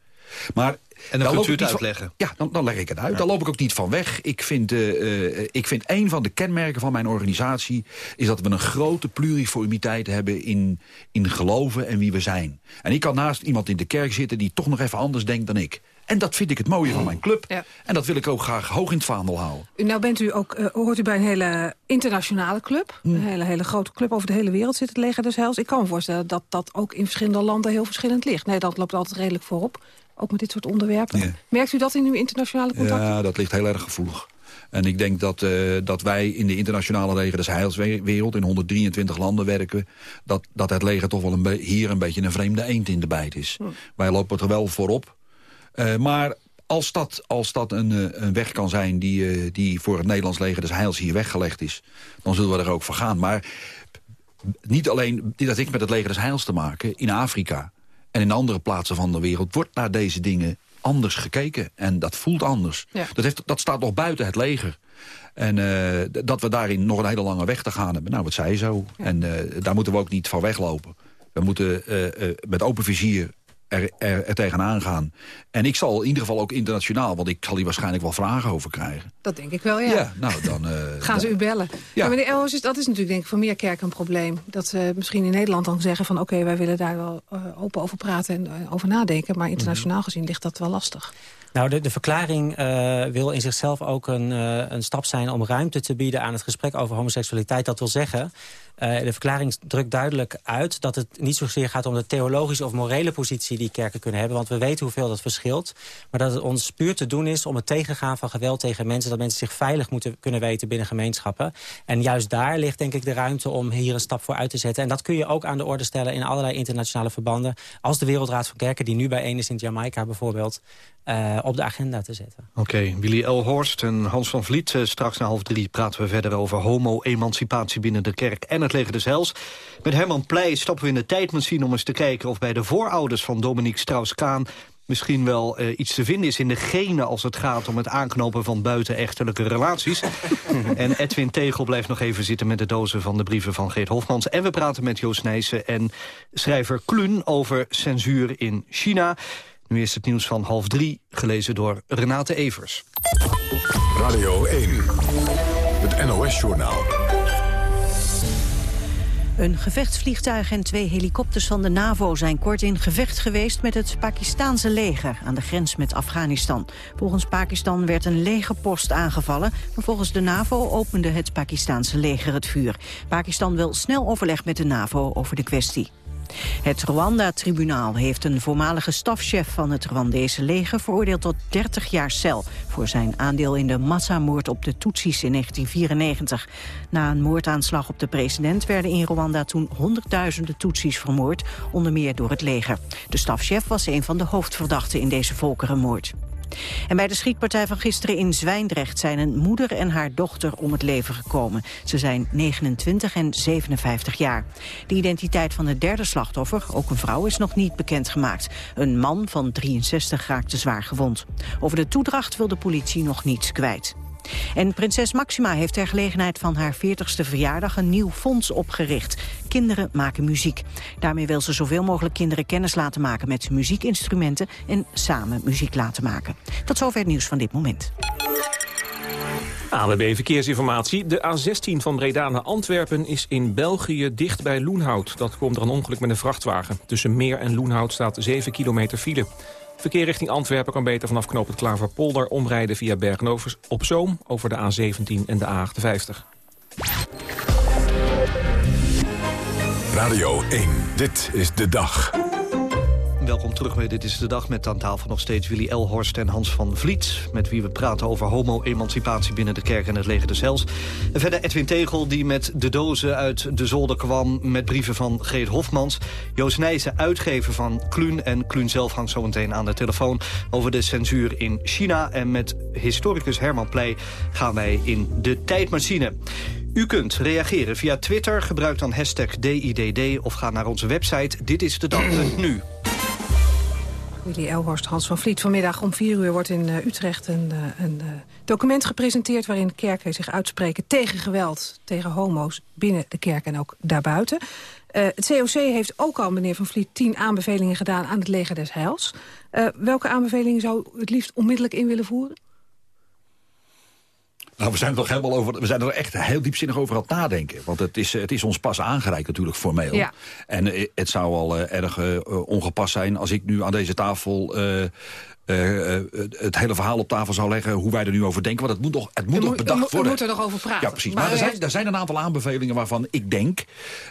Maar En dan daar kunt u ik het van- uitleggen. ja, dan, dan leg ik het uit. Daar loop ik ook niet van weg. Ik vind, eh, eh, ik vind een van de kenmerken van mijn organisatie... is dat we een grote pluriformiteit hebben in, in geloven en wie we zijn. En ik kan naast iemand in de kerk zitten... die toch nog even anders denkt dan ik. En dat vind ik het mooie van mijn club. En dat wil ik ook graag hoog in het vaandel houden. Nou bent u ook, eh, hoort u bij een hele internationale club. Hmm. Een hele, hele grote club over de hele wereld zit het leger des Heils. Ik kan me voorstellen dat dat ook in verschillende landen heel verschillend ligt. Nederland loopt altijd redelijk voorop, ook met dit soort onderwerpen. Ja. Merkt u dat in uw internationale contacten? Ja, dat ligt heel erg gevoelig. En ik denk dat, eh, dat wij in de internationale leger des heilswereld... in 123 landen werken... dat, dat het leger toch wel een hier een beetje een vreemde eend in de bijt is. Wij lopen er wel voorop. Eh, maar als dat, als dat een, eh, een weg kan zijn die, die voor het Nederlands leger des heils hier weggelegd is... dan zullen we er ook voor gaan. Maar niet alleen dat ik met het leger des heils te maken... in Afrika en in andere plaatsen van de wereld... wordt naar deze dingen anders gekeken. En dat voelt anders. Ja. Dat, heeft, dat staat nog buiten het leger. En eh, dat we daarin nog een hele lange weg te gaan hebben. Nou, wat zei je zo. En eh, daar moeten we ook niet van weglopen. We moeten eh, met open vizier er, er, er tegenaan gaan. En ik zal in ieder geval ook internationaal... want ik zal hier waarschijnlijk wel vragen over krijgen. Dat denk ik wel, ja. Ja, nou dan... eh, *laughs* Gaan ze u bellen? Ja. Maar meneer dat is natuurlijk denk ik voor meer kerken een probleem. Dat ze misschien in Nederland dan zeggen van... oké, wij willen daar wel uh, open over praten en uh, over nadenken. Maar internationaal gezien ligt dat wel lastig. Nou, de, de verklaring uh, wil in zichzelf ook een, uh, een stap zijn om ruimte te bieden aan het gesprek over homoseksualiteit. Dat wil zeggen, uh, de verklaring drukt duidelijk uit dat het niet zozeer gaat om de theologische of morele positie die kerken kunnen hebben. Want we weten hoeveel dat verschilt. Maar dat het ons puur te doen is om het tegengaan van geweld tegen mensen. Dat mensen zich veilig moeten kunnen weten binnen gemeenschappen. En juist daar ligt denk ik de ruimte om hier een stap voor uit te zetten. En dat kun je ook aan de orde stellen in allerlei internationale verbanden. Als de Wereldraad van Kerken, die nu bijeen is in Jamaica bijvoorbeeld, uh, op de agenda te zetten. Oké, okay, Willy L. Horst en Hans van Vliet. Uh, straks na half drie praten we verder over homo-emancipatie binnen de kerk en het leger des Hels. Met Herman Pleij stappen we in de tijdmachine om eens te kijken of bij de voorouders van Dominique Strauss-Kaan misschien wel uh, iets te vinden is in de genen... als het gaat om het aanknopen van buitenechtelijke relaties. *laughs* en Edwin Tegel blijft nog even zitten met de dozen van de brieven van Geert Hofmans. En we praten met Joost Nijssen en schrijver Klun over censuur in China... Nu is het nieuws van half drie, gelezen door Renate Evers. Radio 1, het NOS-journaal. Een gevechtsvliegtuig en twee helikopters van de NAVO zijn kort in gevecht geweest met het Pakistanse leger aan de grens met Afghanistan. Volgens Pakistan werd een legerpost aangevallen, maar volgens de NAVO opende het Pakistanse leger het vuur. Pakistan wil snel overleg met de NAVO over de kwestie. Het Rwanda-tribunaal heeft een voormalige stafchef van het Rwandese leger veroordeeld tot 30 jaar cel voor zijn aandeel in de massamoord op de Tutsis in 1994. Na een moordaanslag op de president werden in Rwanda toen honderdduizenden Tutsis vermoord, onder meer door het leger. De stafchef was een van de hoofdverdachten in deze volkerenmoord. En bij de schietpartij van gisteren in Zwijndrecht zijn een moeder en haar dochter om het leven gekomen. Ze zijn 29 en 57 jaar. De identiteit van het derde slachtoffer, ook een vrouw, is nog niet bekendgemaakt. Een man van 63 raakte zwaar gewond. Over de toedracht wil de politie nog niets kwijt. En prinses Maxima heeft ter gelegenheid van haar 40ste verjaardag een nieuw fonds opgericht. Kinderen maken muziek. Daarmee wil ze zoveel mogelijk kinderen kennis laten maken met muziekinstrumenten en samen muziek laten maken. Tot zover het nieuws van dit moment. ANWB Verkeersinformatie. De A16 van Breda naar Antwerpen is in België dicht bij Loenhout. Dat komt door een ongeluk met een vrachtwagen. Tussen Meer en Loenhout staat 7 kilometer file. Verkeer richting Antwerpen kan beter vanaf knoop het Klaverpolder omrijden via bergen op Zoom over de A17 en de A58. Radio 1, dit is de dag. Welkom terug bij Dit is de Dag met aan tafel nog steeds Willy Elhorst en Hans van Vliet... met wie we praten over homo-emancipatie binnen de kerk en het leger des Hels. En verder Edwin Tegel die met de dozen uit de zolder kwam... met brieven van Geert Hofmans. Joost Nijssen, uitgever van Kluun. En Kluun zelf hangt zo meteen aan de telefoon over de censuur in China. En met historicus Herman Pleij gaan wij in de tijdmachine. U kunt reageren via Twitter, gebruik dan hashtag DIDD... of ga naar onze website Dit is de dag.nu. *clears throat* Willy Elhorst, Hans van Vliet. Vanmiddag om vier uur wordt in uh, Utrecht een, uh, een uh, document gepresenteerd... waarin kerken zich uitspreken tegen geweld, tegen homo's... binnen de kerk en ook daarbuiten. het COC heeft ook al, meneer Van Vliet, tien aanbevelingen gedaan... aan het leger des Heils. welke aanbevelingen zou u het liefst onmiddellijk in willen voeren? Nou, we zijn er toch helemaal over. We zijn er echt heel diepzinnig over aan het nadenken. Want het is, het is ons pas aangereikt natuurlijk formeel. Ja. En het zou al uh, erg uh, ongepast zijn als ik nu aan deze tafel. Uh, uh, het hele verhaal op tafel zou leggen... hoe wij er nu over denken. Want het moet nog, het moet nog bedacht worden. We moeten er nog over praten. Ja, precies. Maar, maar er, zijn, er zijn een aantal aanbevelingen waarvan ik denk...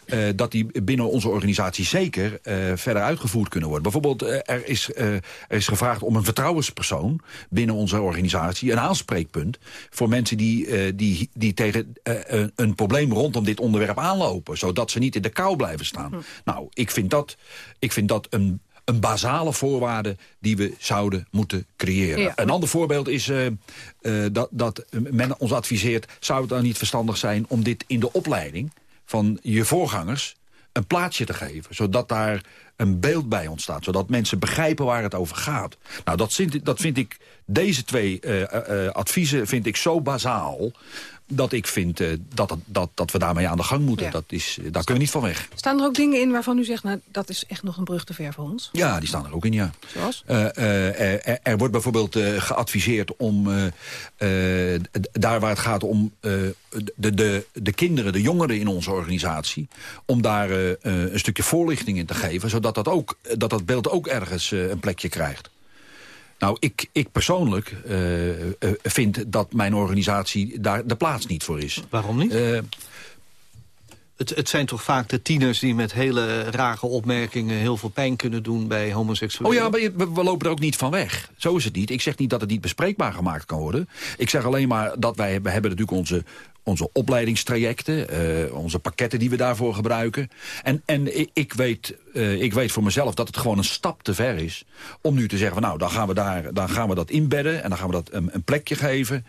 Uh, dat die binnen onze organisatie zeker verder uitgevoerd kunnen worden. Bijvoorbeeld, er, is, er is gevraagd om een vertrouwenspersoon... binnen onze organisatie, een aanspreekpunt... voor mensen die, die, die tegen een, een probleem rondom dit onderwerp aanlopen. Zodat ze niet in de kou blijven staan. Hm. Nou, ik vind dat, ik vind dat een een basale voorwaarde die we zouden moeten creëren. Ja. Een ander voorbeeld is uh, uh, dat, dat men ons adviseert... zou het dan niet verstandig zijn om dit in de opleiding van je voorgangers een plaatsje te geven. Zodat daar een beeld bij ontstaat. Zodat mensen begrijpen waar het over gaat. Nou, dat vind, dat vind ik, deze twee uh, adviezen vind ik zo bazaal dat ik vind uh, dat, dat, dat we daarmee aan de gang moeten. Dat is, daar kunnen we niet van weg. Staan er ook dingen in waarvan u zegt... nou, dat is echt nog een brug te ver voor ons? Ja, die staan er ook in, ja. Zoals? Uh, uh, er, er, wordt bijvoorbeeld geadviseerd om... daar waar het gaat om de, de, de kinderen, de jongeren in onze organisatie... om daar een stukje voorlichting in te geven... zodat dat, ook, dat, dat beeld ook ergens een plekje krijgt. Nou, ik, ik persoonlijk uh, uh, vind dat mijn organisatie daar de plaats niet voor is. Waarom niet? Uh, het, het, zijn toch vaak de tieners die met hele rare opmerkingen... heel veel pijn kunnen doen bij homoseksuelen? Oh ja, maar we, we, lopen er ook niet van weg. Zo is het niet. Ik zeg niet dat het niet bespreekbaar gemaakt kan worden. Ik zeg alleen maar dat wij we hebben natuurlijk onze onze opleidingstrajecten, uh, onze pakketten die we daarvoor gebruiken. En, en ik, ik weet, uh, ik weet voor mezelf dat het gewoon een stap te ver is... om nu te zeggen, van, nou, dan gaan, we daar, dan gaan we dat inbedden... en dan gaan we dat een, een plekje geven.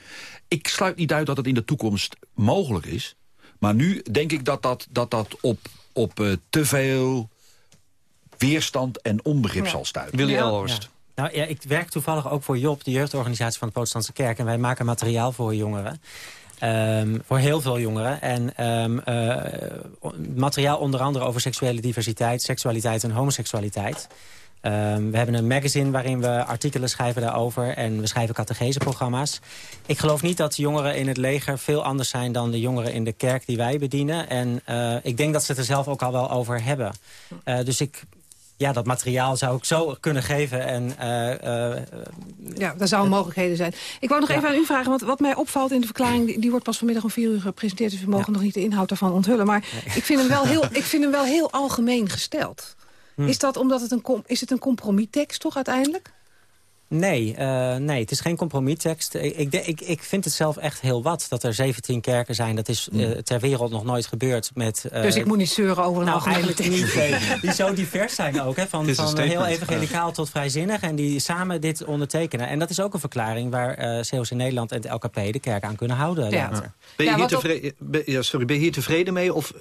Ik sluit niet uit dat het in de toekomst mogelijk is. Maar nu denk ik dat dat, dat, dat op, op uh, te veel weerstand en onbegrip ja. zal stuiten. Willy Elhorst. Ja. Nou ja, ik werk toevallig ook voor Job, de jeugdorganisatie van de Protestantse Kerk. En wij maken materiaal voor jongeren. Um, voor heel veel jongeren. En um, uh, materiaal onder andere over seksuele diversiteit, seksualiteit en homoseksualiteit. Um, we hebben een magazine waarin we artikelen schrijven daarover. En we schrijven catecheseprogramma's. Ik geloof niet dat jongeren in het leger veel anders zijn... dan de jongeren in de kerk die wij bedienen. En uh, ik denk dat ze het er zelf ook al wel over hebben. Uh, dus ik ja, dat materiaal zou ik zo kunnen geven. En, uh, uh, ja, daar zouden mogelijkheden zijn. Ik wou nog even aan u vragen, want wat mij opvalt in de verklaring... die, die wordt pas vanmiddag om vier uur gepresenteerd... dus we mogen ja. nog niet de inhoud daarvan onthullen. Maar nee. ik, vind hem wel heel, *laughs* ik vind hem wel heel algemeen gesteld. Hm. Is dat omdat het een, is het een compromistekst toch uiteindelijk? Nee, uh, nee, het is geen compromistekst. Ik, ik, ik, ik vind het zelf echt heel wat dat er 17 kerken zijn. Dat is uh, ter wereld nog nooit gebeurd. Met, uh, dus ik moet niet zeuren over een nou, algemene tekst. die zo divers zijn ook. Hè, *laughs* van van heel evangelicaal tot vrijzinnig. En die samen dit ondertekenen. En dat is ook een verklaring waar uh, COC Nederland en het LKP de kerk aan kunnen houden. Ja. Later. Ben, je ja, hier tevreden, ben, ja, sorry, ben je hier tevreden mee? Of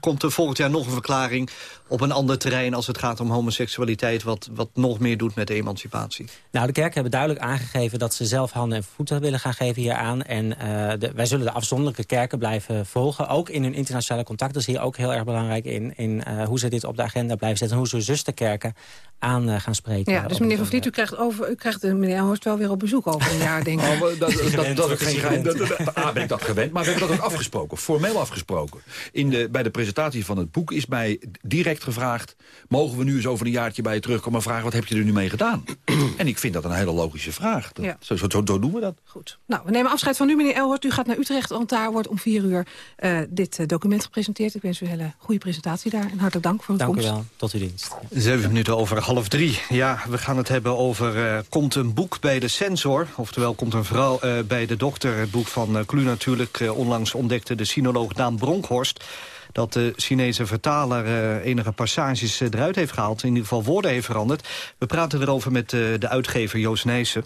komt er volgend jaar nog een verklaring op een ander terrein... als het gaat om homoseksualiteit... wat, wat nog meer doet met de emancipatie? Nou, de kerken hebben duidelijk aangegeven dat ze zelf handen en voeten willen gaan geven hieraan. En uh, de, wij zullen de afzonderlijke kerken blijven volgen. Ook in hun internationale contacten. Dat is hier ook heel erg belangrijk in, in uh, hoe ze dit op de agenda blijven zetten. En hoe ze zusterkerken aan uh, gaan spreken. Ja, dus meneer Van Vliet, u krijgt, over, u krijgt meneer Horst wel weer op bezoek over een jaar, denk ik. Oh, dat, dat, *laughs* dat, dat, geen, dat, dat, A, ben ik dat gewend, maar we hebben dat ook afgesproken. Formeel afgesproken. In de, bij de presentatie van het boek is mij direct gevraagd... mogen we nu eens over een jaartje bij je terugkomen en vragen... wat heb je er nu mee gedaan? *clears throat* en ik vind dat een hele logische vraag. Dat, ja. zo, zo, zo, doen we dat. Goed. Nou, we nemen afscheid van u, meneer Elhort. U gaat naar Utrecht, want daar wordt om vier uur uh, dit uh, document gepresenteerd. Ik wens u een hele goede presentatie daar. En hartelijk dank voor uw dank komst. Dank u wel. Tot uw dienst. Zeven minuten over half drie. Ja, we gaan het hebben over... Uh, komt een boek bij de censor? Oftewel, komt een vrouw bij de dokter? Het boek van Klu natuurlijk. onlangs ontdekte de sinoloog Daan Bronkhorst dat de Chinese vertaler uh, enige passages uh, eruit heeft gehaald. In ieder geval woorden heeft veranderd. We praten erover met uh, de uitgever Joost Nijssen.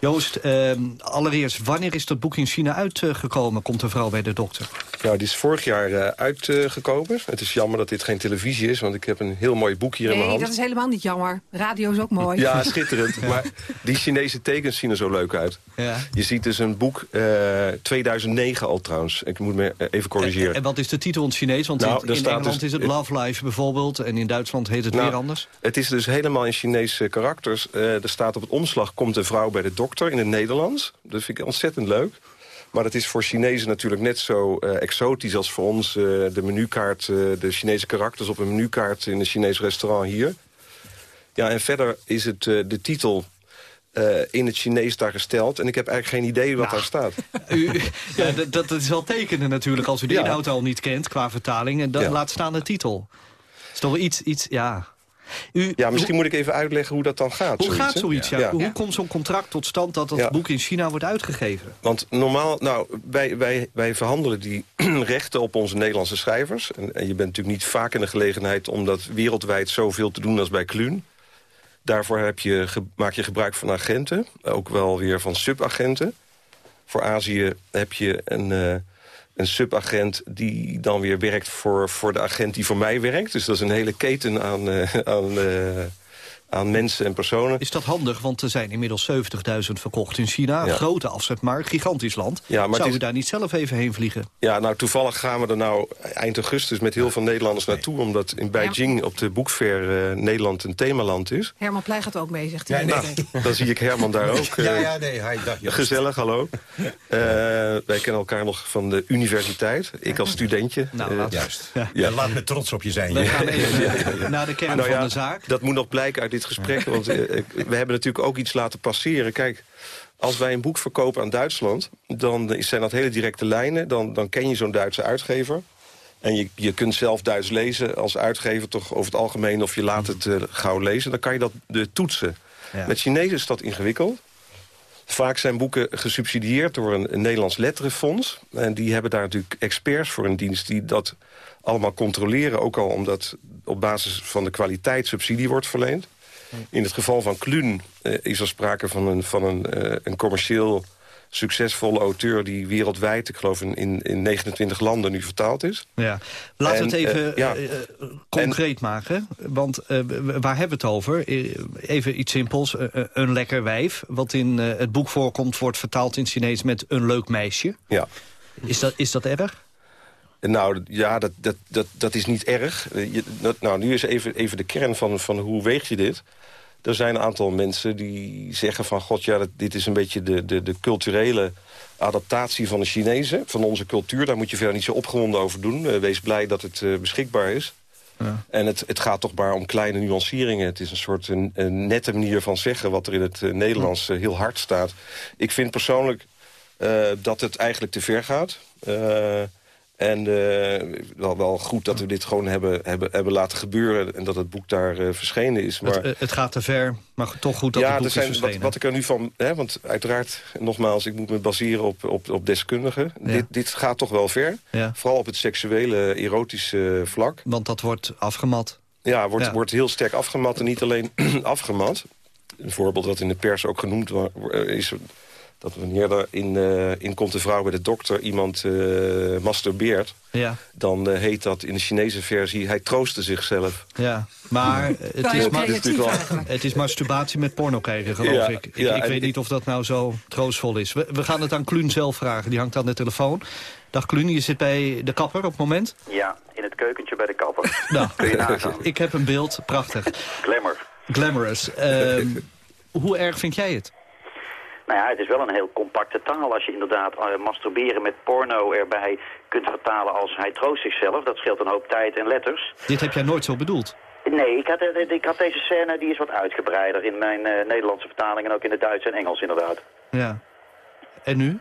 Joost, allereerst, wanneer is dat boek in China uitgekomen? Komt een vrouw bij de dokter? Nou, die is vorig jaar uitgekomen. Het is jammer dat dit geen televisie is, want ik heb een heel mooi boek hier nee, in mijn hand. Nee, dat is helemaal niet jammer. Radio is ook mooi. Ja, *laughs* schitterend. maar die Chinese tekens zien er zo leuk uit. Ja. Je ziet dus een boek, 2009 al trouwens. Ik moet me even corrigeren. En, en wat is de titel in het Chinees? Want nou, in, in Engeland dus, is het Love Life bijvoorbeeld. En in Duitsland heet het nou, weer anders. Het is dus helemaal in Chinese karakters. Uh, er staat op het omslag, komt een vrouw bij de dokter in het Nederlands. Dat vind ik ontzettend leuk. Maar het is voor Chinezen natuurlijk net zo uh, exotisch als voor ons... Uh, de menukaart, uh, de Chinese karakters op een menukaart in een Chinees restaurant hier. Ja, en verder is het de titel uh, in het Chinees daar gesteld. En ik heb eigenlijk geen idee wat nou, daar staat. *laughs* U, ja, dat, dat is wel tekenen natuurlijk als u de ja. inhoud al niet kent qua vertaling. En dan ja. laat staan de titel. is toch wel iets, iets ja... U, ja, misschien hoe, moet ik even uitleggen hoe dat dan gaat. Hoe zoiets, gaat zoiets? Ja. Ja. Hoe komt zo'n contract tot stand dat dat boek in China wordt uitgegeven? Want normaal, nou, wij, wij, wij verhandelen die *clears throat* rechten op onze Nederlandse schrijvers. En, en, je bent natuurlijk niet vaak in de gelegenheid om dat wereldwijd zoveel te doen als bij Kluun. Daarvoor heb je, maak je gebruik van agenten, ook wel weer van subagenten. Voor Azië heb je een, uh, een subagent die dan weer werkt voor, voor de agent die voor mij werkt. Dus dat is een hele keten aan, eh, aan, eh, aan mensen en personen. Is dat handig, want er zijn inmiddels 70.000 verkocht in China. Ja. Grote afzetmarkt, gigantisch land. Ja, maar Zou het u is- daar niet zelf even heen vliegen? Ja, nou toevallig gaan we er nou eind augustus met heel veel Nederlanders naartoe. Omdat in Beijing op de boekfair eh, Nederland een themaland is. Herman Pleij gaat ook mee, zegt hij. Nou, *laughs* dan zie ik Herman daar ook. eh, Ja, ja, nee, hij dacht... Ja, Gezellig, hallo. Eh, wij kennen elkaar nog van de universiteit. Ik als studentje. Nou, laat- Juist. Ja. Laat me trots op je zijn. We Ja. gaan even *laughs* naar de kern Nou van ja, de zaak. Dat moet nog blijken uit dit gesprek. Want eh, ik- we hebben natuurlijk ook iets laten passeren. Kijk, als wij een boek verkopen aan Duitsland... dan zijn dat hele directe lijnen. Dan, dan ken je zo'n Duitse uitgever. En je, je kunt zelf Duits lezen als uitgever toch over het algemeen... of je laat het eh, gauw lezen, dan kan je dat de toetsen. Ja. Met Chinees is dat ingewikkeld. Vaak zijn boeken gesubsidieerd door een, een Nederlands letterenfonds. En die hebben daar natuurlijk experts voor in dienst... die dat allemaal controleren. Ook al omdat op basis van de kwaliteit subsidie wordt verleend. In het geval van Kluun eh, is er sprake van een, van een, eh, een commercieel succesvolle auteur... die wereldwijd, ik geloof in, in, in 29 landen nu vertaald is. Ja. Laten we het En, even eh, ja. concreet maken. Want waar hebben we het over? Even iets simpels. Een lekker wijf. Wat in het boek voorkomt, wordt vertaald in Chinees met een leuk meisje. Ja. Is dat, is dat erg? Nou, ja, dat, dat, dat, dat is niet erg. Eh, je- dat- nou, nu is even, even de kern van, van hoe weeg je dit. Er zijn een aantal mensen die zeggen van... god, ja, dat, dit is een beetje de, de, de culturele adaptatie van de Chinezen... van onze cultuur. Daar moet je verder niet zo opgewonden over doen. Eh, wees blij dat het eh, beschikbaar is. Ja. En het, het gaat toch maar om kleine nuanceringen. Het is een soort een, een nette manier van zeggen... wat er in het Nederlands heel hard staat. Ik vind persoonlijk dat het eigenlijk te ver gaat. En eh, wel, wel goed dat we dit gewoon hebben, hebben, hebben laten gebeuren... en dat het boek daar eh, verschenen is. Maar Het, eh, het gaat te ver, maar toch goed dat ja, het boek er zijn, is wat, wat ik er nu van... Hè, want uiteraard, nogmaals, ik moet me baseren op, op, op deskundigen. Ja. Dit, dit gaat toch wel ver. Ja. Vooral op het seksuele, erotische vlak. Want dat wordt afgemat. Ja, wordt, Ja. wordt heel sterk afgemat en niet alleen *clears throat* afgemat. Een voorbeeld dat in de pers ook genoemd is... dat wanneer er in, eh, in komt de vrouw bij de dokter iemand eh, masturbeert... Ja, dan eh, heet dat in de Chinese versie... hij troostte zichzelf. ja. maar het, is het is masturbatie met porno kijken, geloof Ja, ik. Ik, ja, ik weet niet of dat nou zo troostvol is. We, we gaan het aan Kluun zelf vragen, die hangt aan de telefoon. Dag Kluun, je zit bij de kapper op het moment. Ja, in het keukentje bij de kapper. *laughs* Nou, Kun je nagaan. ik heb een beeld, prachtig. Glamour. Glamorous. Ehm, hoe erg vind jij het? Nou ja, het is wel een heel compacte taal als je inderdaad eh, masturberen met porno erbij kunt vertalen als hij troost zichzelf. Dat scheelt een hoop tijd en letters. Dit heb jij nooit zo bedoeld. Nee, ik had, eh, ik had deze scène, die is wat uitgebreider in mijn eh, Nederlandse vertaling en ook in het Duits en Engels inderdaad. Ja. En nu?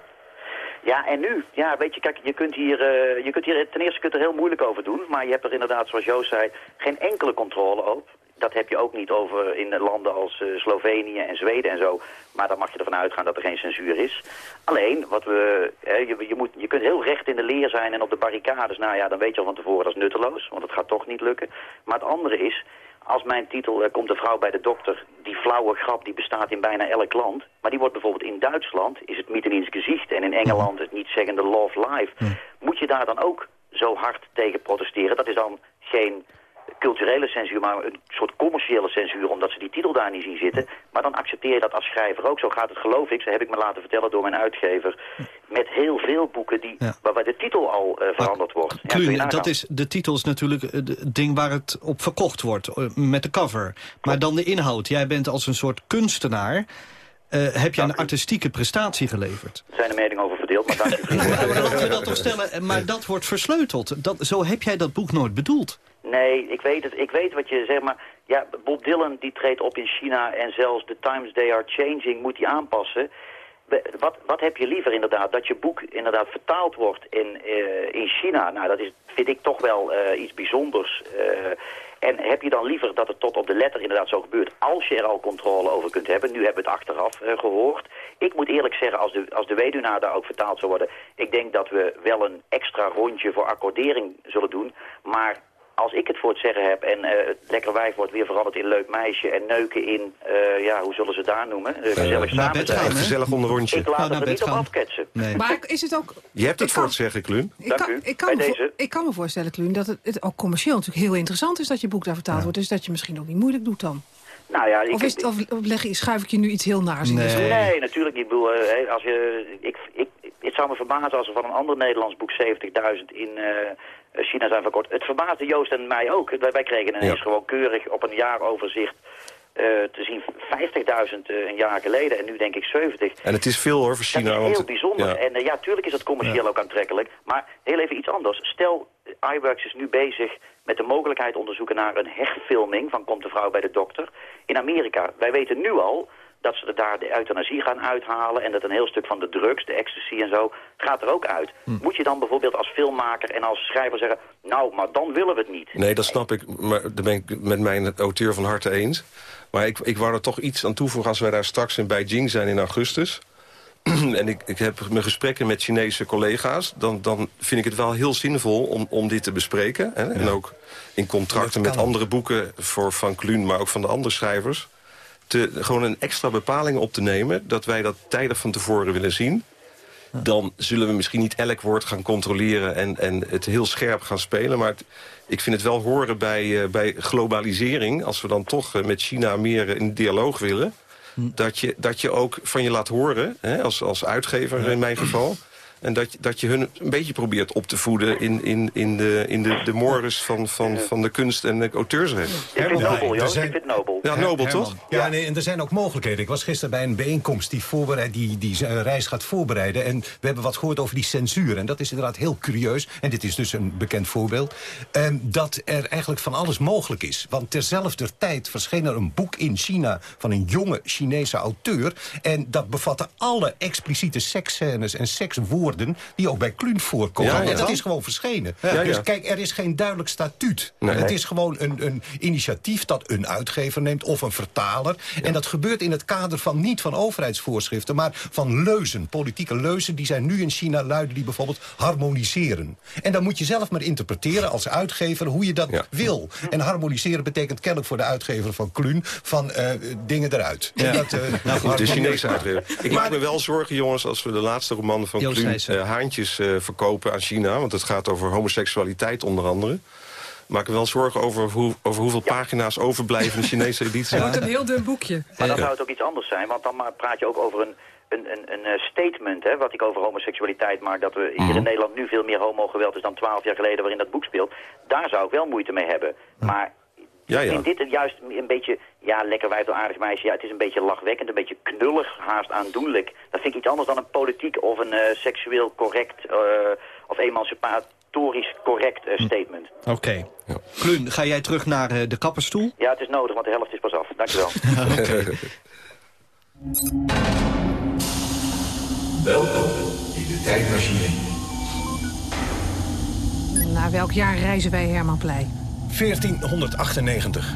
Ja, en nu? Ja, weet je, kijk, je kunt hier, je kunt hier ten eerste kunt er heel moeilijk over doen, maar je hebt er inderdaad, zoals Joost zei, geen enkele controle op. Dat heb je ook niet over in landen als eh, Slovenië en Zweden en zo. Maar dan mag je ervan uitgaan dat er geen censuur is. Alleen, wat we, hè, je, je, moet, je kunt heel recht in de leer zijn en op de barricades. Nou ja, dan weet je al van tevoren dat is nutteloos, want het gaat toch niet lukken. Maar het andere is, als mijn titel komt de vrouw bij de dokter, die flauwe grap die bestaat in bijna elk land. Maar die wordt bijvoorbeeld in Duitsland, is het niet in gezicht. En in Engeland het niet zeggende love life. Moet je daar dan ook zo hard tegen protesteren? Dat is dan geen culturele censuur, maar een soort commerciële censuur, omdat ze die titel daar niet zien zitten. Maar dan accepteer je dat als schrijver ook. Zo gaat het, geloof ik, zo heb ik me laten vertellen door mijn uitgever, met heel veel boeken die, waarbij de titel al eh, veranderd wordt. Kluun, dat is, de titel is natuurlijk eh, het ding waar het op verkocht wordt, eh, met de cover. Maar dan de inhoud. Jij bent als een soort kunstenaar, eh, heb jij een artistieke prestatie geleverd. Er zijn de meningen over verdeeld, maar dank *laughs* je. Laten we dat toch stellen, eh, maar dat wordt versleuteld. Dat, zo heb jij dat boek nooit bedoeld. Nee, ik weet het. Ik weet wat je zegt, maar ja, Bob Dylan die treedt op in China en zelfs The Times They Are Changing moet die aanpassen. Wat, wat heb je liever inderdaad? Dat je boek inderdaad vertaald wordt in, eh, in China. Nou, dat is, vind ik toch wel eh, iets bijzonders. En heb je dan liever dat het tot op de letter inderdaad zo gebeurt... als je er al controle over kunt hebben? Nu hebben we het achteraf eh, gehoord. Ik moet eerlijk zeggen, als de, als de weduwnaar daar ook vertaald zou worden... ik denk dat we wel een extra rondje voor accordering zullen doen. Maar als ik het voor het zeggen heb en eh, het lekker wijf wordt weer veranderd in leuk meisje en neuken in, eh, ja, hoe zullen ze daar noemen? Uh, gezellig samen bed zijn. gaan, hè? Gezellig onder rondje. Ik laat Nou, het er niet op gaan. afketsen. Maar is het ook... Je hebt het voor het zeggen, Kluun. Ik kan, ik, kan me ik kan me voorstellen, Kluun, dat het, het ook commercieel natuurlijk heel interessant is dat je boek daar vertaald wordt. Dus dat je misschien ook niet moeilijk doet dan. Nou ja, ik, Of, is het, of, leg, je- schuif ik je nu iets heel naars in schoen? Nee, natuurlijk niet. Ik bedoel, eh, hè, als je, ik, ik, het zou me verbazen als er van een ander Nederlands boek 70.000 in eh, China zijn verkocht. Het verbaasde Joost en mij ook. Wij, kregen ineens Ja. gewoon keurig op een jaaroverzicht eh, te zien 50.000 eh, een jaar geleden en nu denk ik 70. En het is veel hoor voor China. Dat is want- heel bijzonder. ja. En eh, ja, tuurlijk is het commercieel ook aantrekkelijk. Maar heel even iets anders. Stel, iWorks is nu bezig met de mogelijkheid onderzoeken naar een herfilming van Komt de vrouw bij de dokter in Amerika. Wij weten nu al dat ze er daar de euthanasie gaan uithalen... en dat een heel stuk van de drugs, de ecstasy en zo, gaat er ook uit. Moet je dan bijvoorbeeld als filmmaker en als schrijver zeggen... nou, maar dan willen we het niet. Nee, dat snap ik. Maar daar ben ik met mijn auteur van harte eens. Maar ik, ik wou er toch iets aan toevoegen als wij daar straks in Beijing zijn in augustus. *clears throat* en ik, ik heb mijn gesprekken met Chinese collega's... dan, dan vind ik het wel heel zinvol om, om dit te bespreken. Hè? En ook in contracten met andere boeken voor Van Kluun... maar ook van de andere schrijvers... Te, gewoon een extra bepaling op te nemen... dat wij dat tijdig van tevoren willen zien. Dan zullen we misschien niet elk woord gaan controleren... en, en het heel scherp gaan spelen. Maar het- ik vind het wel horen bij, eh, bij globalisering... als we dan toch eh, met China meer in dialoog willen... Dat, je, dat je ook van je laat horen, hè, als, als uitgever in mijn geval... En dat, je- dat je hun een beetje probeert op te voeden in, in, in de, in de, de mores van, van, van de kunst en de auteursrecht. Ik vind het nobel, Joost. zijn- Ik vind het nobel. Ja, nobel toch? Ja, nee, en er zijn ook mogelijkheden. Ik was gisteren bij een bijeenkomst die, voorbereid, die, die eh, reis gaat voorbereiden. En we hebben wat gehoord over die censuur. En dat is inderdaad heel curieus. En dit is dus een bekend voorbeeld. ehm, dat er eigenlijk van alles mogelijk is. Want terzelfde tijd verscheen er een boek in China... van een jonge Chinese auteur. En dat bevatte alle expliciete seksscènes en sekswoorden... die ook bij Kluun voorkomen. Ja, ja. En dat is gewoon verschenen. Ja, dus kijk, er is geen duidelijk statuut. Nee. Het is gewoon een, een initiatief dat een uitgever neemt of een vertaler. En dat gebeurt in het kader van niet van overheidsvoorschriften... maar van leuzen, politieke leuzen. Die zijn nu in China luiden die bijvoorbeeld harmoniseren. En dan moet je zelf maar interpreteren als uitgever hoe je dat wil. En harmoniseren betekent kennelijk voor de uitgever van Kluun... van eh, dingen eruit. En dat, eh, Nou goed, de Chinese uitgever. Ik maak me wel zorgen, jongens, als we de laatste roman van Kluun... Eh, haantjes eh, verkopen aan China. Want het gaat over homoseksualiteit onder andere. Maak me wel zorgen over, hoe, over hoeveel pagina's overblijven in de Chinese *laughs* editie. Het wordt een heel dun boekje. Maar dan Ja. zou het ook iets anders zijn, want dan maar praat je ook over een, een, een, een eh, statement, hè, wat ik over homoseksualiteit maak, dat we hier in Nederland nu veel meer homogeweld is dan twaalf jaar geleden waarin dat boek speelt. Daar zou ik wel moeite mee hebben. Maar Ja, ik ja. vind dit juist een beetje, ja, lekker wijf door aardig meisje, ja, het is een beetje lachwekkend, een beetje knullig, haast aandoenlijk. Dat vind ik iets anders dan een politiek of een eh, seksueel correct eh, of emancipatorisch correct eh, statement. Oké. Kluun, ga jij terug naar eh, de kapperstoel? Ja, het is nodig, want de helft is pas af. Dankjewel. *laughs* *laughs* Welkom in de tijdmachine. Naar welk jaar reizen wij, Herman Pleij? 1498.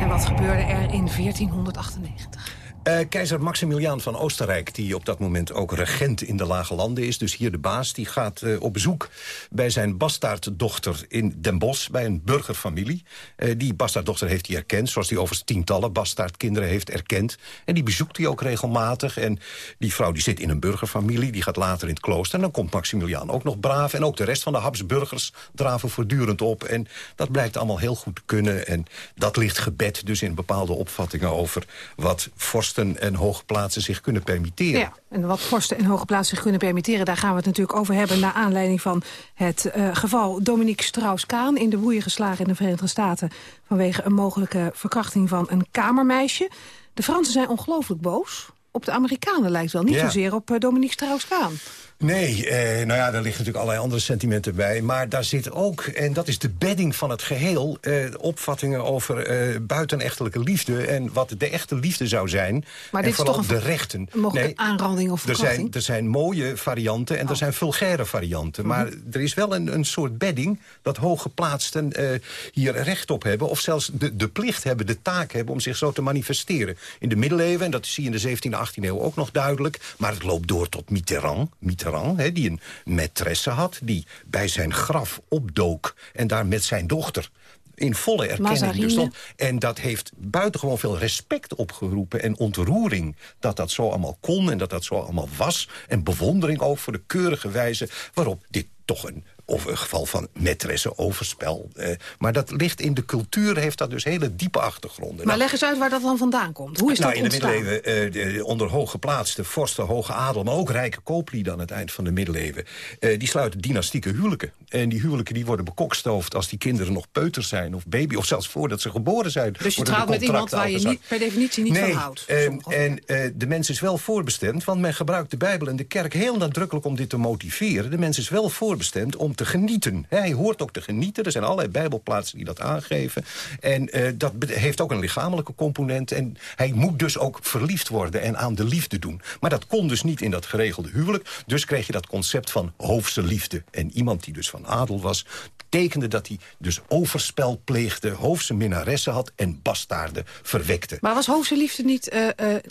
En wat gebeurde er in 1498? Eh, keizer Maximiliaan van Oostenrijk, die op dat moment ook regent in de Lage Landen is... dus hier de baas, die gaat eh, op bezoek bij zijn bastaarddochter in Den Bosch... bij een burgerfamilie. Eh, die bastaarddochter heeft hij erkend, zoals hij overigens tientallen bastaardkinderen heeft erkend. En die bezoekt hij ook regelmatig. En die vrouw die zit in een burgerfamilie, die gaat later in het klooster... en dan komt Maximiliaan ook nog braaf. En ook de rest van de Habsburgers draven voortdurend op. En dat blijkt allemaal heel goed kunnen. En dat ligt gebed dus in bepaalde opvattingen over... wat en hoogplaatsen zich kunnen permitteren. Ja, en wat vorsten en hoge plaatsen zich kunnen permitteren... daar gaan we het natuurlijk over hebben... naar aanleiding van het eh, geval Dominique Strauss-Kaan... in de boeien geslagen in de Verenigde Staten... vanwege een mogelijke verkrachting van een kamermeisje. De Fransen zijn ongelooflijk boos. Op de Amerikanen lijkt wel, niet Ja. zozeer op eh, Dominique Strauss-Kaan. Nee, eh, nou ja, daar liggen natuurlijk allerlei andere sentimenten bij. Maar daar zit ook, en dat is de bedding van het geheel... eh, opvattingen over eh, buitenechtelijke liefde... en wat de echte liefde zou zijn. Maar en dit is vooral toch een de rechten. een mogelijke aanranding of er zijn, verkrachting? er zijn mooie varianten en er zijn vulgaire varianten. Maar er is wel een, een soort bedding dat hooggeplaatsten eh hier recht op hebben... of zelfs de, de plicht hebben, de taak hebben om zich zo te manifesteren. In de middeleeuwen, en dat zie je in de 17e, 18e eeuw ook nog duidelijk. Maar het loopt door tot Mitterrand, Mitterrand hè, die een maîtresse had... die bij zijn graf opdook en daar met zijn dochter in volle erkenning dus stond. En dat heeft buitengewoon veel respect opgeroepen en ontroering... dat dat zo allemaal kon en dat dat zo allemaal was. En bewondering ook voor de keurige wijze waarop dit toch een of een geval van maîtresse overspel. Eh, maar dat ligt in de cultuur, heeft dat dus hele diepe achtergronden. Maar Nou, leg eens uit waar dat dan vandaan komt. Hoe is nou, dat in de ontstaan? middeleeuwen eh, de- onder hooggeplaatste vorsten, hoge adel... maar ook rijke kooplieden aan het eind van de middeleeuwen... eh, die sluiten dynastieke huwelijken. En die huwelijken die worden bekokstoofd als die kinderen nog peuters zijn... of baby, of zelfs voordat ze geboren zijn. Dus je trouwt met iemand waar je niet, per definitie niet nee, van houdt. ehm, en eh, de mens is wel voorbestemd, want men gebruikt de Bijbel en de kerk heel nadrukkelijk om dit te motiveren. De mens is wel voorbestemd om te genieten. Hij hoort ook te genieten. Er zijn allerlei Bijbelplaatsen die dat aangeven. En eh, dat heeft ook een lichamelijke component. En hij moet dus ook verliefd worden en aan de liefde doen. Maar dat kon dus niet in dat geregelde huwelijk. Dus kreeg je dat concept van hoofdse liefde. En iemand die dus van adel was tekende dat hij dus overspel pleegde, hoofdse minnaressen had en bastaarden verwekte. Maar was hoofdse liefde niet... eh, eh,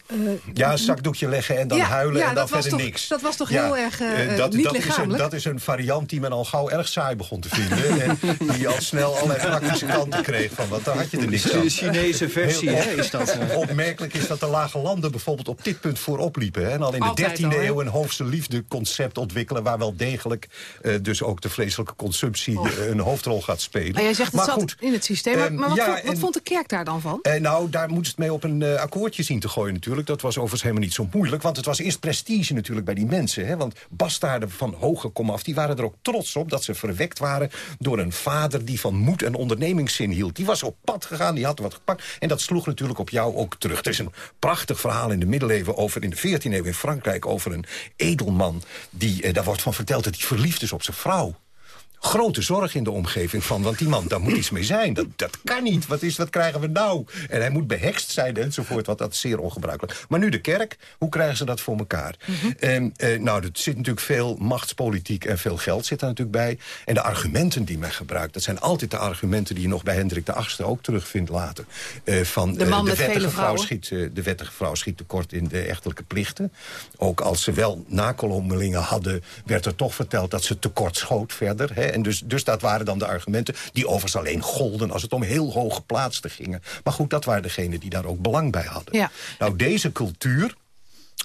Ja, een zakdoekje leggen en dan Ja, huilen ja, en dan dat was verder toch- niks. dat was toch Ja, heel erg, dat, niet dat is, een, lichamelijk? dat is een variant die men al gauw erg saai begon te vinden. *laughs* en die al snel allerlei praktische kanten kreeg. Van, want daar had je er niks De aan. Chinese versie, hè, is dat, eh. Opmerkelijk is dat de lage landen bijvoorbeeld op dit punt voorop liepen. Hè, en al in de Altijd 13e al, hè? eeuw een hoofdse liefde concept ontwikkelen... waar wel degelijk eh, dus ook de vleeselijke consumptie eh, een hoofdrol gaat spelen. Maar jij zegt het maar zat goed, in het systeem. Maar, ehm, maar wat, ja, vond, wat en- vond de kerk daar dan van? eh, nou, daar moet het mee op een akkoordje zien te gooien natuurlijk. Dat was overigens helemaal niet zo moeilijk. Want het was eerst prestige natuurlijk bij die mensen. Hè? Want bastaarden van hoge komaf, die waren er ook trots op... dat ze verwekt waren door een vader die van moed en ondernemingszin hield. Die was op pad gegaan, die had wat gepakt. En dat sloeg natuurlijk op jou ook terug. Er is een prachtig verhaal in de middeleeuwen over... in de 14e eeuw in Frankrijk over een edelman. Die, eh, daar wordt van verteld dat hij verliefd is op zijn vrouw grote zorg in de omgeving van... want die man, daar moet iets mee zijn. Dat, dat kan niet. Wat, is, wat krijgen we nou? En hij moet behekst zijn enzovoort. Wat dat is zeer ongebruikelijk. Maar nu de kerk, hoe krijgen ze dat voor elkaar? En, eh, nou, er zit natuurlijk veel machtspolitiek en veel geld zit er natuurlijk bij. En de argumenten die men gebruikt... dat zijn altijd de argumenten die je nog bij Hendrik VIII ook terugvindt later. Eh, van, De man eh, met wettige vrouw schiet, eh, de wettige vrouw schiet tekort in de echtelijke plichten. Ook als ze wel nakolommelingen hadden... werd er toch verteld dat ze tekort schoot verder. Hè? En dus, dus dat waren dan de argumenten... die overigens alleen golden als het om heel hoge plaatsen gingen. Maar goed, dat waren degenen die daar ook belang bij hadden. Ja. Nou, deze cultuur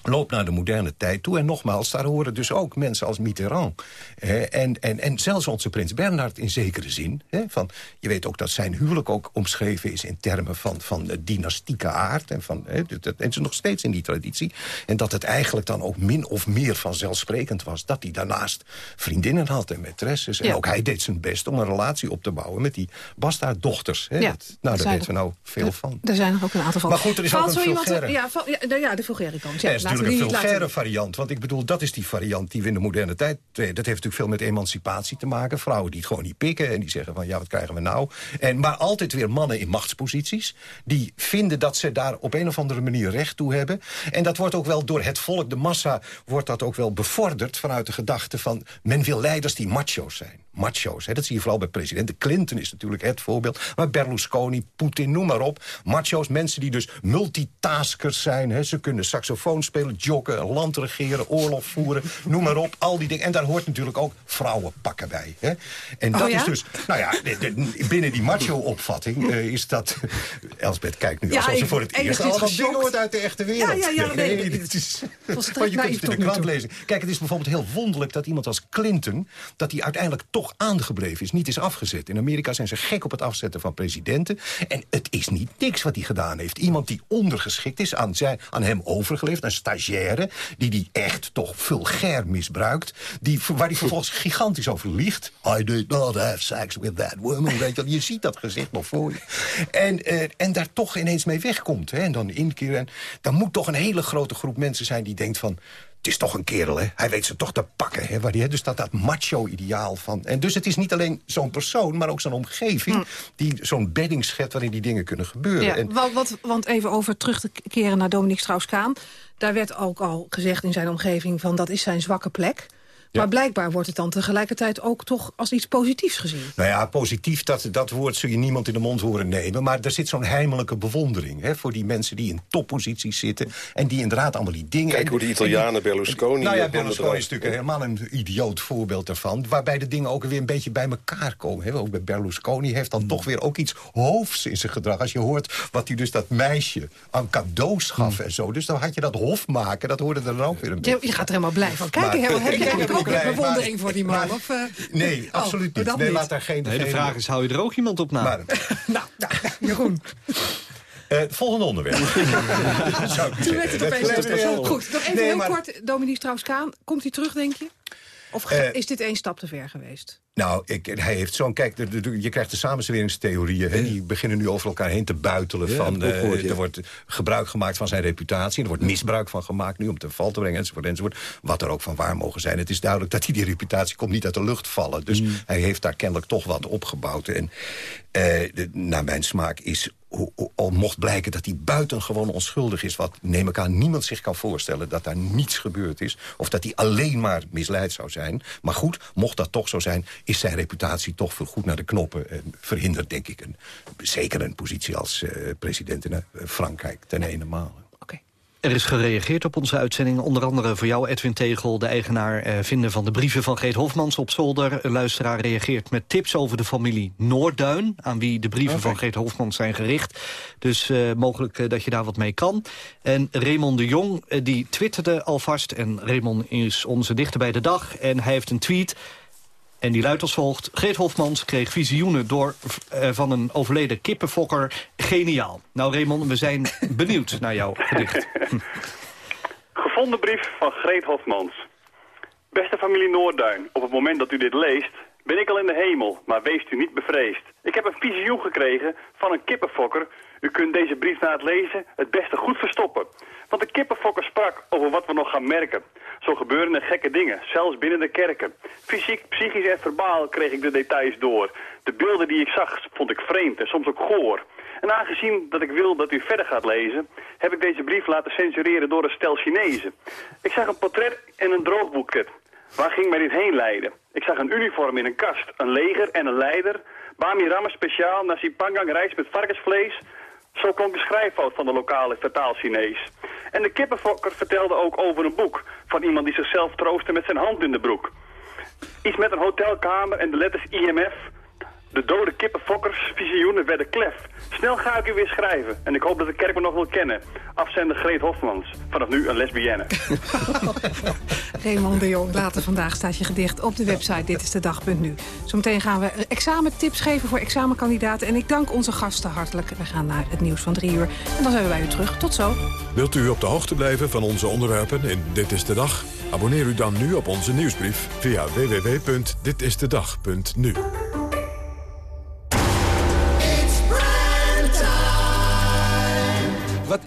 loopt naar de moderne tijd toe. En nogmaals, daar horen dus ook mensen als Mitterrand. Hè, en, en, en zelfs onze prins Bernhard in zekere zin. Hè, van, je weet ook dat zijn huwelijk ook omschreven is... in termen van, van de dynastieke aard. En, van, hè, dat, en ze nog steeds in die traditie. En dat het eigenlijk dan ook min of meer vanzelfsprekend was... dat hij daarnaast vriendinnen had en maîtresses. En ook hij deed zijn best om een relatie op te bouwen... met die bastaarddochters. Hè. Ja, Dat, nou, daar weten we nou veel van. Er zijn er ook een aantal van. Maar goed, er is ook een vulgaire. Ja, nou ja, de vulgaire kant. Ja, is natuurlijk een vulgaire variant. Want ik bedoel, dat is die variant die we in de moderne tijd... eh, Dat heeft natuurlijk veel met emancipatie te maken. Vrouwen die het gewoon niet pikken en die zeggen van... ja, wat krijgen we nou? En, maar altijd weer mannen in machtsposities... die vinden dat ze daar op een of andere manier recht toe hebben. En dat wordt ook wel door het volk, de massa... wordt dat ook wel bevorderd vanuit de gedachte van... men wil leiders die macho's zijn. Macho's, hè, dat zie je vooral bij president. Clinton is natuurlijk het voorbeeld. Maar Berlusconi, Poetin, noem maar op. Macho's, mensen die dus multitaskers zijn. Hè. Ze kunnen saxofoon spelen, joggen, land regeren, oorlog voeren. noem maar op, al die dingen. En daar hoort natuurlijk ook vrouwenpakken bij. Hè. En dat Oh ja? is dus, nou ja, de- de- binnen die macho-opvatting eh, is dat... Elsbeth kijkt nu Ja, alsof ze voor het eerst geschokt. dingen hoort uit de echte wereld. Ja, ja, ja, nee, dit is... volstrekt Want je kunt het in de krant lezen. Kijk, het is bijvoorbeeld heel wonderlijk dat iemand als Clinton... dat hij uiteindelijk toch aangebleven is, niet is afgezet. In Amerika zijn ze gek op het afzetten van presidenten. En het is niet niks wat hij gedaan heeft. Iemand die ondergeschikt is, aan, zijn, aan hem overgeleverd. Een stagiaire, die die echt toch vulgair misbruikt. Die, waar hij vervolgens gigantisch over liegt. I did not have sex with that woman. Weet je, ziet dat gezicht nog voor je. En, eh, en daar toch ineens mee wegkomt. Hè, en dan inkeren. En dan moet toch een hele grote groep mensen zijn die denkt van... Het is toch een kerel, hè? Hij weet ze toch te pakken, hè? Waar die, hè? Dus dat, dat macho-ideaal van... En dus het is niet alleen zo'n persoon, maar ook zo'n omgeving... die zo'n bedding schept waarin die dingen kunnen gebeuren. Ja, En, wat, wat, want even over terug te keren naar Dominique Strauss-Kaan. Daar werd ook al gezegd in zijn omgeving van dat is zijn zwakke plek. Maar blijkbaar wordt het dan tegelijkertijd ook toch als iets positiefs gezien. Nou ja, positief, dat, dat woord zul je niemand in de mond horen nemen. Maar er zit zo'n heimelijke bewondering hè, voor die mensen die in topposities zitten. En die inderdaad allemaal die dingen... Kijk hoe die Italianen Berlusconi... Nou ja, Berlusconi is natuurlijk helemaal een idioot voorbeeld daarvan. Waarbij de dingen ook weer een beetje bij elkaar komen. Hè. Ook bij Berlusconi heeft dan toch weer ook iets hoofs in zijn gedrag. Als je hoort wat hij dus dat meisje aan cadeaus gaf en zo. Dus dan had je dat hof maken, dat hoorde er dan ook weer een beetje. Je, je gaat er helemaal blij van. Kijk, Maar- Herman, *laughs* ook een bewondering maar- voor die man? maar- of, eh? Nee, Oh, absoluut niet. dat Nee, niet. laat daar geen... Nee, de vraag is, hou je er ook iemand op na? *laughs* Jeroen. Eh, volgende onderwerp. Zou *laughs* ik Toen werd het opeens Goed, nog even Nee, heel maar- kort. Dominique Strauss-Kaan, komt hij terug, denk je? Of Eh, is dit één stap te ver geweest? Nou, ik, hij heeft zo'n... Kijk, de- de- de- je krijgt de samenzweringstheorieën. hè, die beginnen nu over elkaar heen te buitelen. Ja, van, eh, gehoord, ja. Er wordt gebruik gemaakt van zijn reputatie. Er wordt misbruik van gemaakt nu om te val te brengen, enzovoort, enzovoort. Wat er ook van waar mogen zijn. Het is duidelijk dat hij die reputatie komt niet uit de lucht vallen. Dus Mm. hij heeft daar kennelijk toch wat opgebouwd. En eh, de- naar mijn smaak is... Al mocht blijken dat hij buitengewoon onschuldig is... wat neem ik aan niemand zich kan voorstellen... dat daar niets gebeurd is. Of dat hij alleen maar misleid zou zijn. Maar goed, mocht dat toch zo zijn... is zijn reputatie toch voorgoed naar de knoppen. En verhindert, denk ik, een, zeker een positie als eh, president in eh, Frankrijk ten ene maal. Er is gereageerd op onze uitzending. Onder andere voor jou, Edwin Tegel, de eigenaar eh, vinden van de brieven van Greet Hofmans op zolder. Een luisteraar reageert met tips over de familie Noorduin... aan wie de brieven van Greet Hofmans zijn gericht. Dus eh, mogelijk eh, dat je daar wat mee kan. En Raymond de Jong, eh, die twitterde alvast... en Raymond is onze dichter bij de dag en hij heeft een tweet... En die luidt als volgt. Greet Hofmans kreeg visioenen door, eh, van een overleden kippenfokker. Geniaal. Nou Raymond, we zijn *laughs* benieuwd naar jouw gedicht. Gevonden brief van Greet Hofmans. Beste familie Noorduin, op het moment dat u dit leest, ben ik al in de hemel, maar wees u niet bevreesd. Ik heb een visioen gekregen van een kippenfokker. U kunt deze brief na het lezen het beste goed verstoppen. Want de kippenfokker sprak over wat we nog gaan merken. Zo gebeuren er gekke dingen, zelfs binnen de kerken. Fysiek, psychisch en verbaal kreeg ik de details door. De beelden die ik zag vond ik vreemd en soms ook goor. En aangezien dat ik wil dat u verder gaat lezen, heb ik deze brief laten censureren door een stel Chinezen. Ik zag een portret en een droogboeket. Waar ging mij dit heen leiden? Ik zag een uniform in een kast, een leger en een leider. Bami rammen speciaal, nasi pangang rijst met varkensvlees. Zo klonk de schrijffout van de lokale vertaal Chinees. En de kippenfokker vertelde ook over een boek van iemand die zichzelf troostte met zijn hand in de broek. Iets met een hotelkamer en de letters IMF. De dode kippenfokkers, visioenen werden klef. Snel ga ik u weer schrijven. En ik hoop dat de kerk me nog wil kennen. Afzender Greet Hofmans. Vanaf nu een lesbienne. *laughs* Raymond de Jong, later vandaag staat je gedicht op de website Dit is de dag.nu. Zometeen gaan we examentips geven voor examenkandidaten. En ik dank onze gasten hartelijk. We gaan naar het nieuws van drie uur. En dan zijn we bij u terug. Tot zo. Wilt u op de hoogte blijven van onze onderwerpen in Dit is de Dag? Abonneer u dan nu op onze nieuwsbrief via www.ditistedag.nu.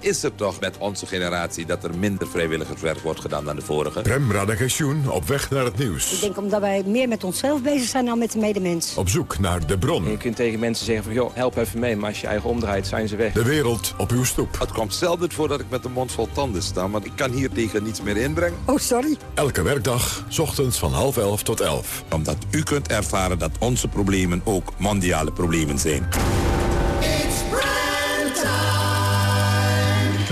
is er toch met onze generatie dat er minder vrijwilligerswerk wordt gedaan dan de vorige? Rem Radagensjoen op weg naar het nieuws. Ik denk omdat wij meer met onszelf bezig zijn dan met de medemens. Op zoek naar de bron. Je kunt tegen mensen zeggen van, joh, help even mee. Maar als je eigen omdraait, zijn ze weg. De wereld op uw stoep. Het komt zelden voor dat ik met de mond vol tanden sta, want ik kan hier tegen niets meer inbrengen. Oh, sorry. Elke werkdag, 's ochtends van half elf tot elf. Omdat u kunt ervaren dat onze problemen ook mondiale problemen zijn.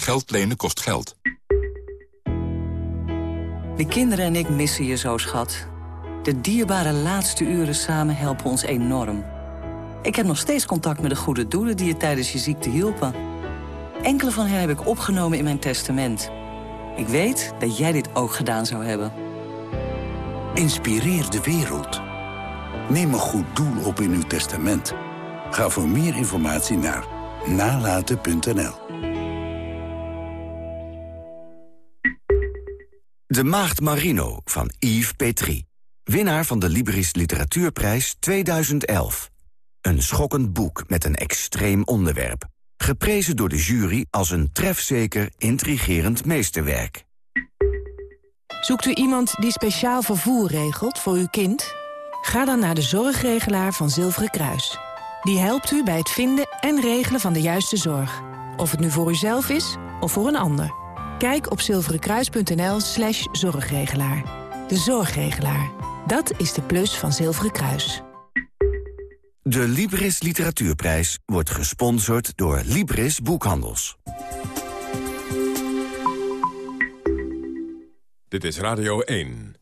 Geld lenen kost geld. De kinderen en ik missen je zo, schat. De dierbare laatste uren samen helpen ons enorm. Ik heb nog steeds contact met de goede doelen die je tijdens je ziekte hielpen. Enkele van hen heb ik opgenomen in mijn testament. Ik weet dat jij dit ook gedaan zou hebben. Inspireer de wereld. Neem een goed doel op in uw testament. Ga voor meer informatie naar nalaten.nl. De Maagd Marino van Yves Petrie. Winnaar van de Libris Literatuurprijs 2011. Een schokkend boek met een extreem onderwerp. Geprezen door de jury als een trefzeker, intrigerend meesterwerk. Zoekt u iemand die speciaal vervoer regelt voor uw kind? Ga dan naar de zorgregelaar van Zilveren Kruis. Die helpt u bij het vinden en regelen van de juiste zorg. Of het nu voor uzelf is of voor een ander. Kijk op zilverenkruis.nl slash zorgregelaar. De zorgregelaar. Dat is de plus van Zilveren Kruis. De Libris Literatuurprijs wordt gesponsord door Libris Boekhandels. Dit is Radio 1.